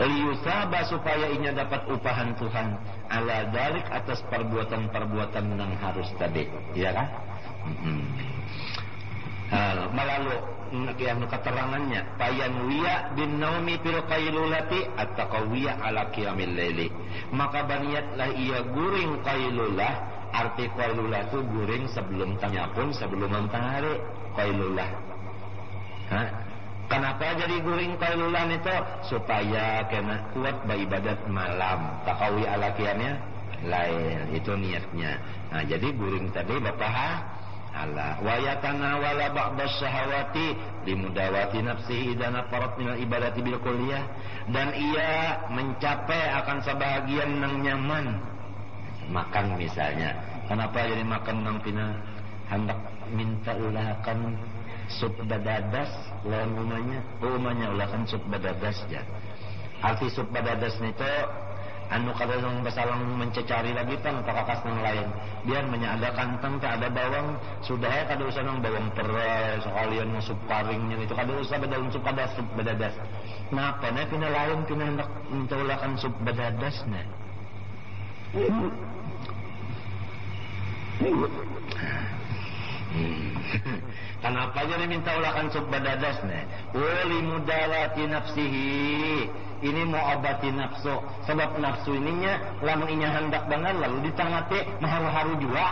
liyusaba supaya inya dapat upahan Tuhan ala dalik atas perbuatan-perbuatan yang harus tadi. Ya kan? Hmm. uh, melalui yang keterangannya payan wiya bin naumi fil qailulati at-taqawiyya ala qiyamil laili. Maka baniatlah ia guring qailulah arti qailulah itu guring sebelum tanya pun sebelum mentahari Qailulah. Hah? Kenapa jadi guring Qailulah itu? Supaya kena kuat beribadat malam. Takawi alakiannya lain. Itu niatnya. Nah, jadi guring tadi Bapak? Allah wa yatanawala ba'da syahawati limudawati nafsihi idana parat minal ibadati bil kuliah dan ia mencapai akan sebahagian yang nyaman makan misalnya kenapa jadi makan nang pina hendak minta ulahkan sup badadas lawan umanya oh umanya ulahkan sup badadas ya. Arti sup badadas itu anu kada yang basalang mencecari lagi pan kakas yang lain. Biar ada kantong tak ada bawang sudah ya kada usah nang bawang perai sekalian sup paringnya itu kada usah badaun sup kada sup badadas. Nah apa nih pina lain pina hendak minta ulahkan sup badadas nah Hmm. Kenapa jadi minta ulahkan sub badadas nih? Uli mudawati nafsihi. Ini mau obati nafsu. Sebab nafsu ininya lamun inya hendak banget lalu ditangati maharu-haru juga.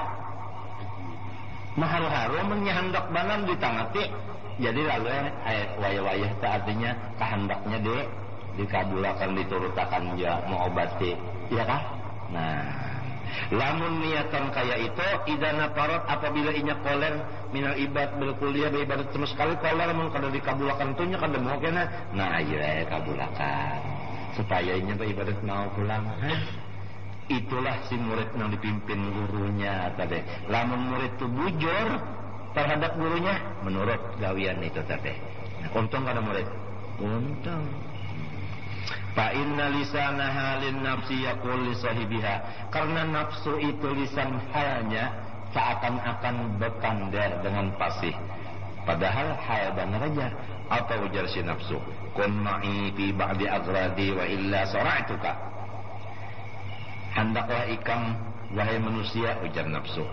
Maharu-haru mennya banget ditangati. Jadi lalu eh wayah-wayah itu artinya kehendaknya di dikabulakan diturutakan ya mau obati. Iya kah? Nah, Lamun niatan kaya itu idana parot apabila inya koler minal ibad berkuliah beribadat terus kali koler mun kada dikabulakan tunya kada mau kena. Nah iya kabulakan supaya inya beribadat mau pulang. Itulah si murid yang dipimpin gurunya tadi. Lamun murid itu bujur terhadap gurunya menurut gawian itu tadi. Nah, untung kada murid. Untung. Fa inna lisana halin nafsi yaqul li sahibiha. Karena nafsu itu lisan halnya seakan-akan berkandar dengan pasih. Padahal hal dan raja apa ujar si nafsu? Kun ma'i fi ba'di agradi wa illa sara'tuka. Hendaklah ikam wahai manusia ujar nafsu.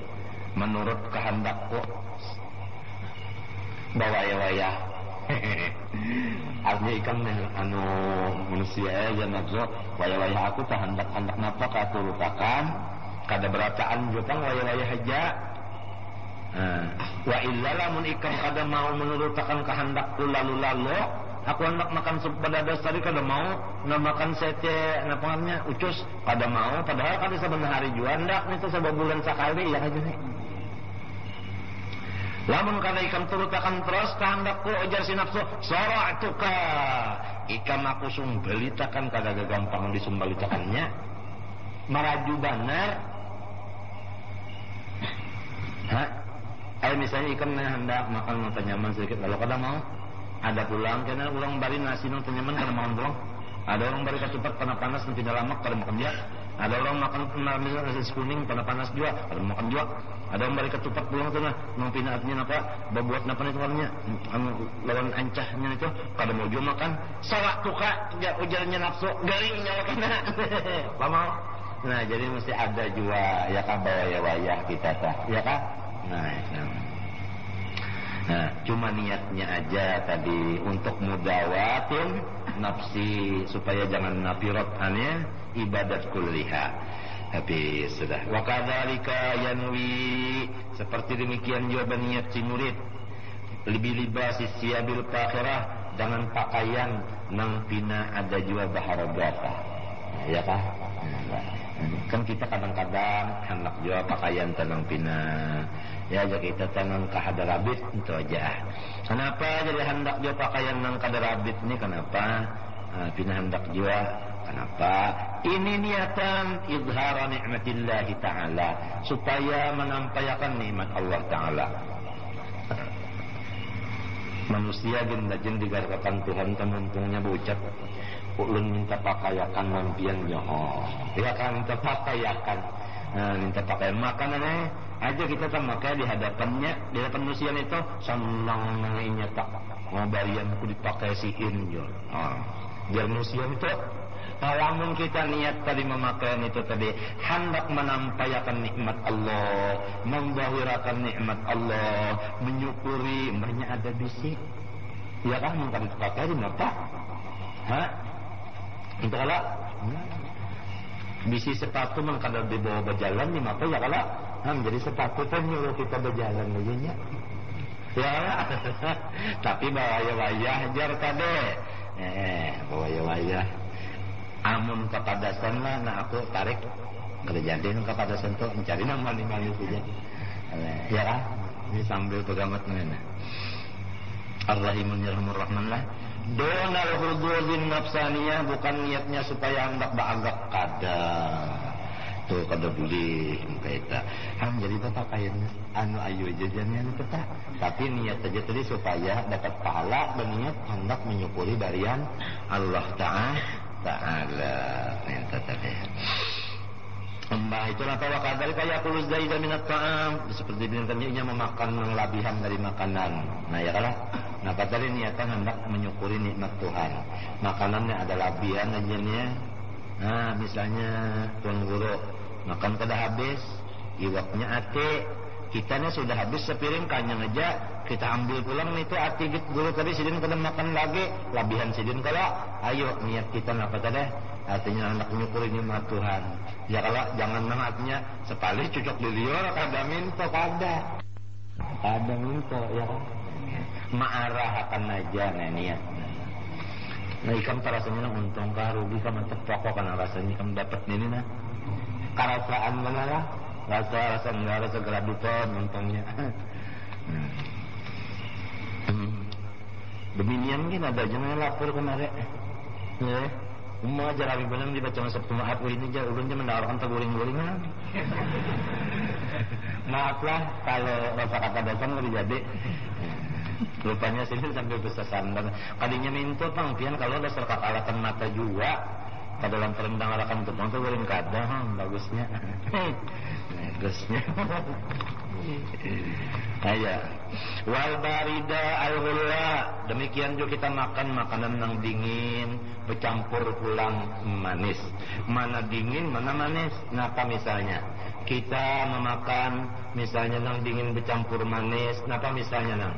Menurut kehendakku bawa ya wayah Artinya ikan anu manusia ya nafsu waya-waya aku tak hendak-hendak napa katurukakan kada berataan jutang waya-waya haja nah, wa illa lamun ikan kada mau menurutakan kehendakku lalu-lalu aku hendak makan sup badadas tadi kada mau nak makan sete napangannya ucus kada mau padahal kada sebenarnya hari jua hendak itu sebuah bulan sekali ya aja nih Lamun kada ikam turut akan terus kehendakku ujar si nafsu sora'tuka. Ikam aku sumbelitakan kada gampang disumbelitakannya. Maraju benar. Hah? Ayo misalnya ikam hendak makan nonton nyaman sedikit kalau kada mau ada pulang karena ulang bari nasi nonton nyaman kada makan pulang ada orang bari ketupat panas-panas nanti dalam mak kada makan dia ada orang makan nasi kuning panas-panas juga kada makan juga ada balik ketupat pulang tuh nah. Mau pinaatnya apa? Berbuat apa nih warnanya anu lawan ancahnya itu. Kada mau jual makan sawak tuka ya ujarnya nafsu garingnya kena. Lama. Nah jadi mesti ada juga ya kan ya wayah kita tah ya kan? Nah itu. Nah, cuma niatnya aja tadi untuk mudawatin nafsi supaya jangan nafirot aneh ibadat kulliha habis sudah. Wa kadzalika yanwi. Seperti demikian juga niat si murid. Lebih libasi siabil pakhirah dengan pakaian nang pina ada juga baharogata ya kah? Kan kita kadang-kadang hendak juga pakaian tenang pina. Ya jadi kita tenang kahadarabit itu aja. Kenapa jadi hendak juga pakaian nang kadarabit ini? Kenapa? Nah, pina hendak juga Kenapa? Ini niatan izhara nikmatillah ta'ala. Supaya menampaikan nikmat Allah ta'ala. Manusia jen digarkakan Tuhan temuntungnya berucap. Ulun minta pakaiakan mampiannya. Oh, ya kan minta pakaiakan. Nah, minta pakaian makanannya aja kita tak makai di hadapannya di hadapan manusia itu senang nanginya tak ngabarian aku dipakai si injil. Oh, biar manusia itu Namun kita niat tadi memakai itu tadi hendak menampaikan nikmat Allah, membahirakan nikmat Allah, menyukuri, banyak ada bisik. Ya kan? Mungkin dipakai di mata. Hah? Itu kalau bisi sepatu mengkadar di bawah berjalan di mata ya kalau hmm, jadi sepatu kan nyuruh kita berjalan begini ya. Tapi bawa ya wayah jar kade eh bawa ya wayah amun kepadasan lah nah aku tarik kada jadi nu kepadasan tuh mencari nama nih manis saja ya kan ini sambil pegamat mana Ar-Rahimun Yarhamur Rahman lah Donal hududin nafsaniyah bukan niatnya supaya hendak bagak kada tuh kada boleh kita ham jadi apa pakaian anu ayu jajannya anu kita. Tapi niat saja tadi supaya dapat pahala berniat hendak menyukuri barian Allah Ta'ala Ta'ala minta tadi Mbah itulah tawa kadar kaya kulus zaidah minat ta'am seperti bintangnya memakan melebihan dari makanan. Nah ya kalah. Nah kata niatan hendak menyukuri nikmat Tuhan. Makanannya ada labihan aja Nah misalnya tuan guru makan kada habis, iwaknya ate, kitanya sudah habis sepiring kanyang aja kita ambil pulang itu hati dulu tadi sidin kena makan lagi. Labihan sidin kalau ayo niat kita apa tadi artinya anak nyukur ini mah Tuhan. Ya kalau jangan nang artinya sepali cocok di lior kada minta kada. Kada minta ya kan? Ma'arah akan aja nah niat. Nah ikam terasanya untung kah? Rugi mantep pokok kan rasanya ikam dapat ini nah. Karasaan mana lah rasa rasa rasa geradukan untungnya hmm. hmm. kan ada jangan lapor kemarin ya Umma rabi benar dibaca masa maaf ini aja ulunnya menawarkan teguring-guringan. Maaflah kalau rasa kata dasar nggak jadi. Lupanya sini sampai besar sandar. Kadinya minta pang pian kalau ada serka kalatan mata juga. dalam terendang arakan untuk nonton guring kadang bagusnya. Bagusnya. Aya. Wal barida al Demikian juga kita makan makanan yang dingin bercampur pulang manis. Mana dingin, mana manis. Napa misalnya? Kita memakan misalnya nang dingin bercampur manis. Napa misalnya nang?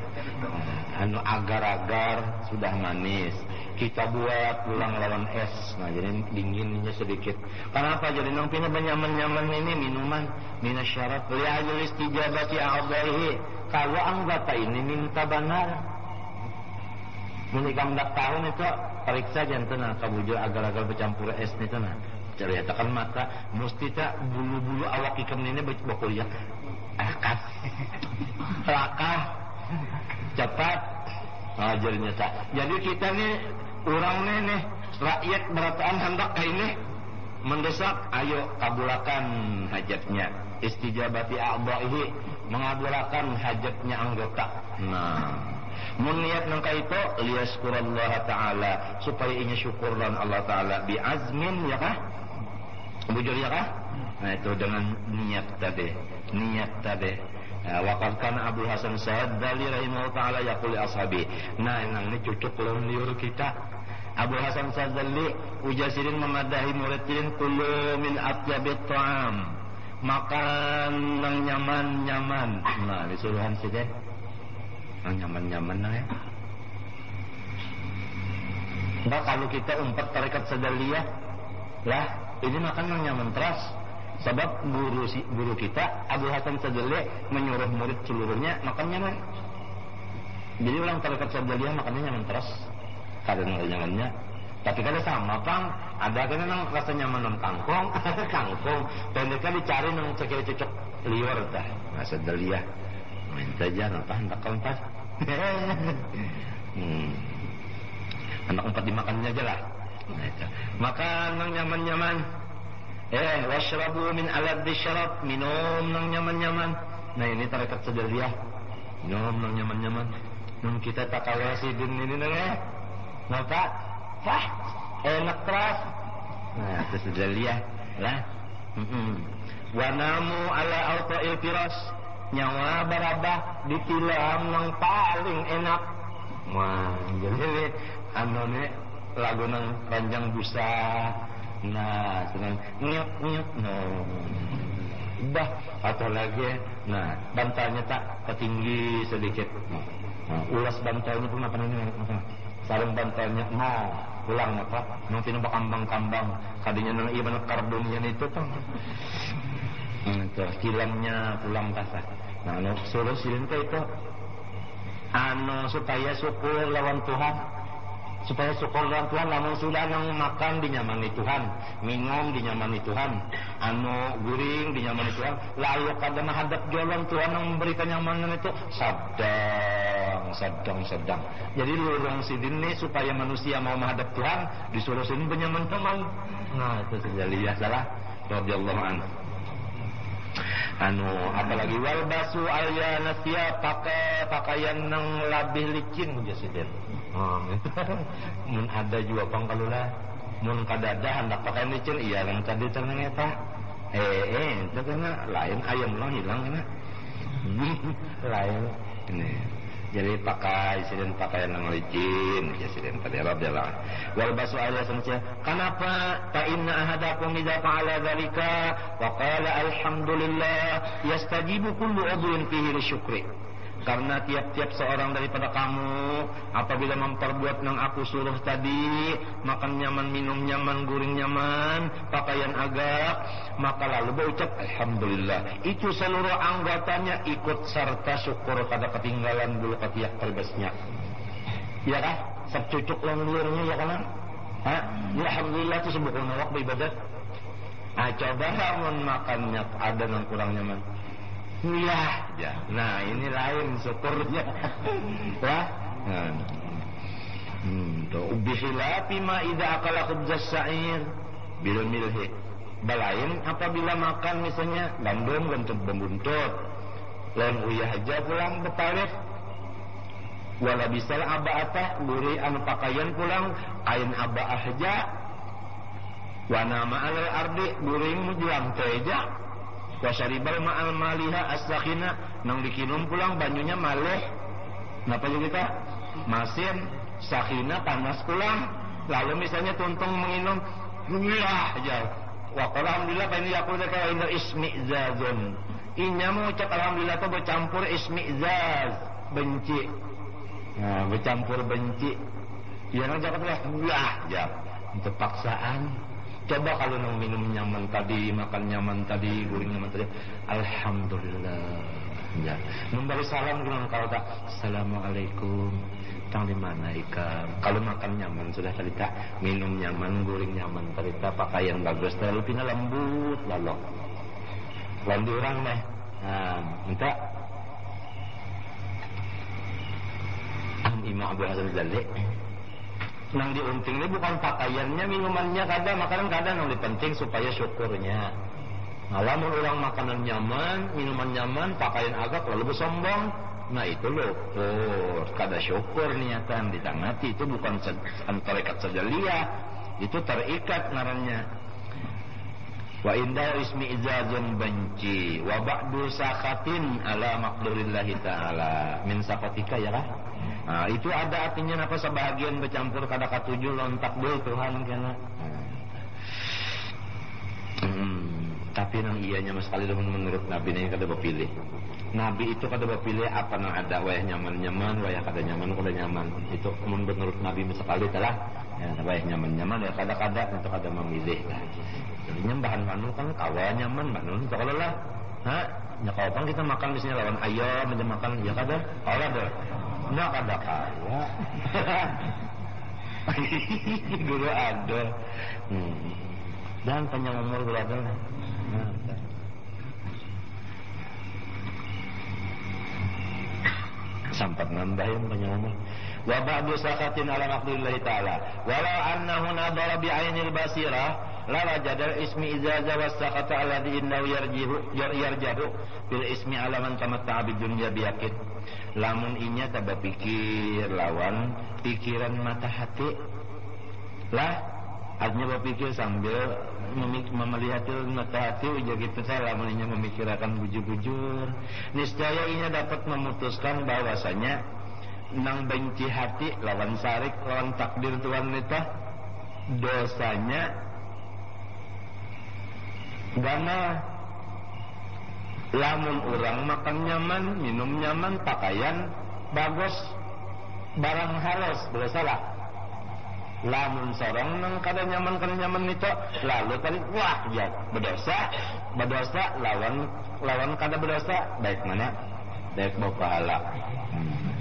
Anu agar-agar sudah manis kita buat pulang lawan es. Nah jadi dinginnya sedikit. Kenapa? Jadi nang pina nyaman-nyaman ini minuman. Minas syarat li ajal istijabati a'daihi kalau anggota ini minta benar. Menikam dak tahun itu periksa jantan kabujur agar-agar bercampur es itu nah. Ceritakan mata mesti tak bulu-bulu awak ikan ini kuliah akas lakah cepat. Ajarnya tak. Jadi kita nih orang nih rakyat berataan hendak ini. Mendesak ayo kabulakan hajatnya. Istijabati a'dha'ihi mengabulkan hajatnya anggota. Nah mun niat nangka itu liyaskurallah taala supaya ini syukur dan Allah taala bi azmin ya kah? Bujur ya kah? Nah itu dengan niat tadi niat tadi Ya, Wakaf kana Abu Hasan Sa'ad-Dali rahimahullah ta'ala yaquli ashabi. Nah, ini cucuk lawan liur kita. Abu Hasan Sazali ujasirin memadahi muridin kullu min atyabit ta'am. Makan yang nyaman-nyaman. Nah disuruhan sih deh yang nyaman-nyaman nah ya. Nah kalau kita umpat tarekat sadaliyah lah ini makan yang nyaman teras sebab guru guru kita Abu Hasan Sadali menyuruh murid seluruhnya makan nyaman. Jadi ulang tarekat sadaliyah makannya nyaman teras kadang nyamannya. Tapi kalau sama pang ada kan nang rasa nyaman nang kangkong kangkong dan mereka dicari nang cekir cocok liur dah. Masa delia minta aja apa hendak keempat hmm. anak empat dimakannya aja lah. Nah, makan nang nyaman nyaman eh washrabu min alat disyarab minum nang nyaman nyaman nah ini tarekat sedelia minum nang nyaman nyaman nang kita tak kawasi din ini nang eh Napa? Fah, enak keras. Nah, itu lihat lah. Wanamu ala autoil firas. Nyawa barabah ditilam yang paling enak. Wah, jadi anu nih lagu nang ranjang busa. Nah, dengan nyok nyok no. Dah, atau lagi, nah bantalnya tak ketinggi sedikit. Nah, ulas bantalnya pun apa namanya? sarung bantalnya no pulang apa nung tinubak kambang-kambang kadinya nang bener karbonian itu tuh hmm, itu kilangnya pulang kasar nah no suruh silin itu anu supaya syukur lawan Tuhan supaya syukur dan Tuhan namun sudah nang makan dinyamani Tuhan minum dinyamani Tuhan anu guring dinyamani Tuhan lalu kada menghadap jalan Tuhan yang memberikan nyamanan itu sedang sedang sedang. Jadi lurung sidin supaya manusia mau menghadap Tuhan disuruh sini benyaman teman. Nah itu saja lihat salah. Radhiyallahu anhu. Anu apalagi wal basu alya pakai pakaian yang lebih licin jasidin mun ada juga pangkalula mun kadada hendak pakai licin iya kan tadi tenang eta eh eh itu karena lain ayam lo hilang kan lain ini. Jadi pakai siden pakaian yang licin ya siden tadi radhiyallahu wal basu ala sanca kenapa? Fa inna ahadakum idza fa'ala dzalika wa qala alhamdulillah yastajibu kullu udhun fihi lisyukri karena tiap-tiap seorang daripada kamu apabila memperbuat yang aku suruh tadi makan nyaman minum nyaman guring nyaman pakaian agak maka lalu berucap Alhamdulillah. Itu seluruh anggotanya ikut serta syukur pada ketinggalan bulu ketiak terbesnya. Ya kah? Secucuk lelurnya ya kan? Ya, Alhamdulillah itu sebuah waktu ibadat ah coba bangun makannya ada yang kurang nyaman Iya. Ya. Nah ini lain syukurnya. Wah. Nah. Hmm, bihilafi ma idza akala khubzas sa'ir bil milhi. Balain apabila makan misalnya gandum untuk membuntut. Lain uyah aja pulang betalit. wala bisal abaata buri anu pakaian pulang kain abaah ja wa nama alal ardi buring mujuang teja wa syaribal ma'al maliha as-sakhina nang dikinum pulang banyunya maleh napa kita masin sakhina panas pulang lalu misalnya tuntung menginum ya aja wa alhamdulillah fa ini yaqulu ka inda ismi zazun inya mengucap alhamdulillah itu bercampur ismi zaz benci Nah, bercampur benci. Ya nang jangan lah, ya, ya. Untuk paksaan. Coba kalau nang minum nyaman tadi, makan nyaman tadi, goreng nyaman tadi. Alhamdulillah. Ya. Memberi salam ke kalau tak. Assalamualaikum. Tang mana ikan? Kalau makan nyaman sudah tadi tak, minum nyaman, goreng nyaman tadi tak, pakaian bagus, terlalu pina lembut lalu. Lalu orang nih. Nah, minta Imam Abu Hasan Jalli nang diunting ini bukan pakaiannya minumannya kada makanan kada. Nang penting supaya syukurnya. Malam orang makanan nyaman, minuman nyaman, pakaian agak lalu bersombong. Nah itu loh, oh, kada syukur niatan ditangati. Itu bukan terikat saja liya, itu terikat naranya. Wa indah ismi izazun benci. Wa ba'du sakatin ala maqdurillahi ta'ala. Min safatika ya lah Nah, itu ada artinya apa sebagian bercampur kada katujuh lontak dul Tuhan kena. Hmm, tapi nang ianya mas kali menurut Nabi ini kada berpilih. Nabi itu kada berpilih apa nang ada wayah nyaman nyaman, wayah kada nyaman kada nyaman. Itu menurut Nabi sekali telah ya wayah nyaman nyaman ya kada kada itu kada memilih. Jadi nyembahan manu kan kawan nyaman manu kalau lah. Ha? Ya kalau kita makan sini lawan ayam, makan ya kada, kalau ada Nggak ada kaya. Guru ada. Hmm. Dan panjang umur guru ada. Sampai nambahin panjang umur. Wa ba'du sakatin ala maqdurillahi ta'ala. Walau annahu nadara bi'ainil basirah la wajada ismi izaza was sakata alladhi innahu yarjihu yarjahu bil ismi ala man tamatta'a bid dunya biyaqin lamun inya tak berpikir lawan pikiran mata hati. Lah artinya berpikir sambil melihat mata hati ujar gitu saya lamun inya memikirkan bujur-bujur. Niscaya inya dapat memutuskan bahwasanya nang benci hati lawan sarik lawan takdir Tuhan nita dosanya gana lamun orang makan nyaman minum nyaman pakaian bagus barang halus bersalah lamun sorong nang kada nyaman kada nyaman itu lalu tadi wah ya berdosa berdosa lawan lawan kada berdosa baik mana? Baik bawa pahala. Hmm.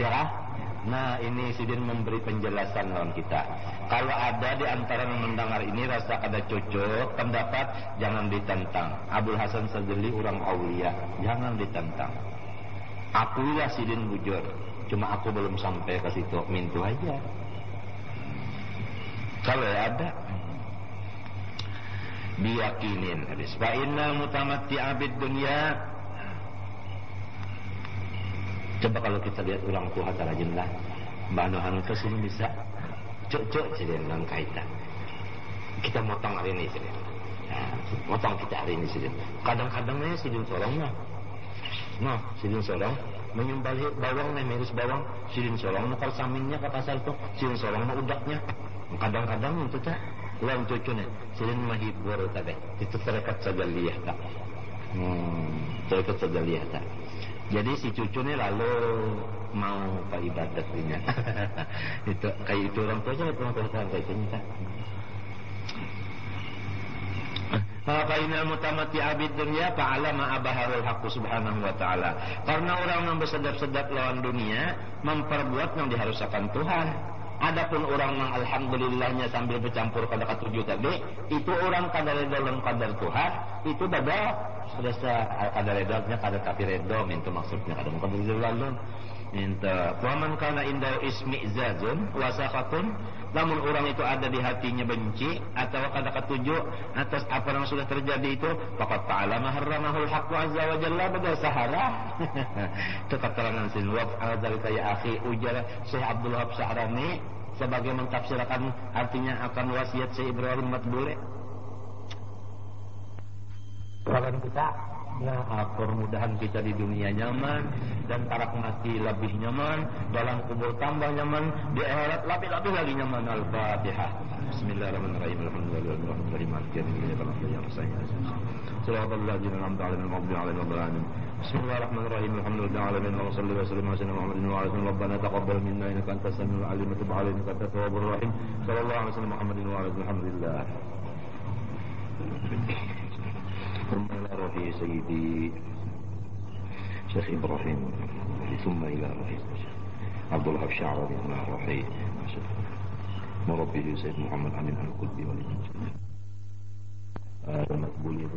ya Nah ini Sidin memberi penjelasan lawan kita. Kalau ada di antara yang mendengar ini rasa ada cocok pendapat Jangan ditentang. Abdul Hasan Sajeli orang awliya Jangan ditentang. Aku ya Sidin bujur. Cuma aku belum sampai ke situ. Mintu aja. Kalau ada Diyakinin. Fa inna mutamatti abid dunia Coba kalau kita lihat orang tua rajin lah. Mbak Nohan ke sini bisa. Cuk jadi dalam kaitan. Kita motong hari ini sini. Nah, motong kita hari ini sini. Kadang-kadang nih sidin sorong nah. Nah, sidin sorong menyembali bawang nih miris bawang sidin sorong nukar saminnya ke pasar tuh sidin sorong mau udaknya kadang-kadang itu tak lawan cucunya sidin mahibur tadi itu terdekat saja lihat tak hmm, terdekat saja lihat tak jadi si cucu ini lalu mau ke ibadat punya. itu kayak itu orang tua aja orang tua kayak itu tak. Fainal mutamati abid dunia ma abaharul haqqu subhanahu wa ta'ala. Karena orang yang bersedap-sedap lawan dunia memperbuat yang diharuskan Tuhan. Adapun orang yang alhamdulillahnya sambil bercampur pada ketujuh tadi, itu orang kadar dalam kadar Tuhan, itu beda sudah kadar redanya kadar tapi redo minta maksudnya kadar kadar lalu minta waman kana indah ismi zazun wasakatun namun orang itu ada di hatinya benci atau kada ketujuh atas apa yang sudah terjadi itu faqad ta'ala maharramahul haqqu azza wa jalla badal sahara. Itu keterangan sin wa azalika ya akhi ujar Syekh Abdul Wahab Syahrani sebagai mentafsirkan artinya akan wasiat Syekh Ibrahim Matbule Doakan kita Nah, permudahan kita di dunia nyaman dan para mati lebih nyaman, dalam kubur tambah nyaman, di akhirat lebih-lebih lagi nyaman. Al-Fatihah. Bismillahirrahmanirrahim. Alhamdulillahirrahmanirrahim. Bismillahirrahmanirrahim. Alhamdulillahirrahmanirrahim. Wa sallallahu wa sallam ala sayyidina Muhammadin wa ala Rabbana taqabbal minna innaka antas samiul alim wa tub alaina innaka antat tawwabur rahim. Sallallahu alaihi wa sallam Muhammadin wa ala alhamdulillah. ثم إلى رفيع سيدي شيخ إبراهيم. ثم إلى رفيع عبد الله الشعربي مع رفيع مربي سيد محمد عن القلب والإنسان آه، هذا مقبول.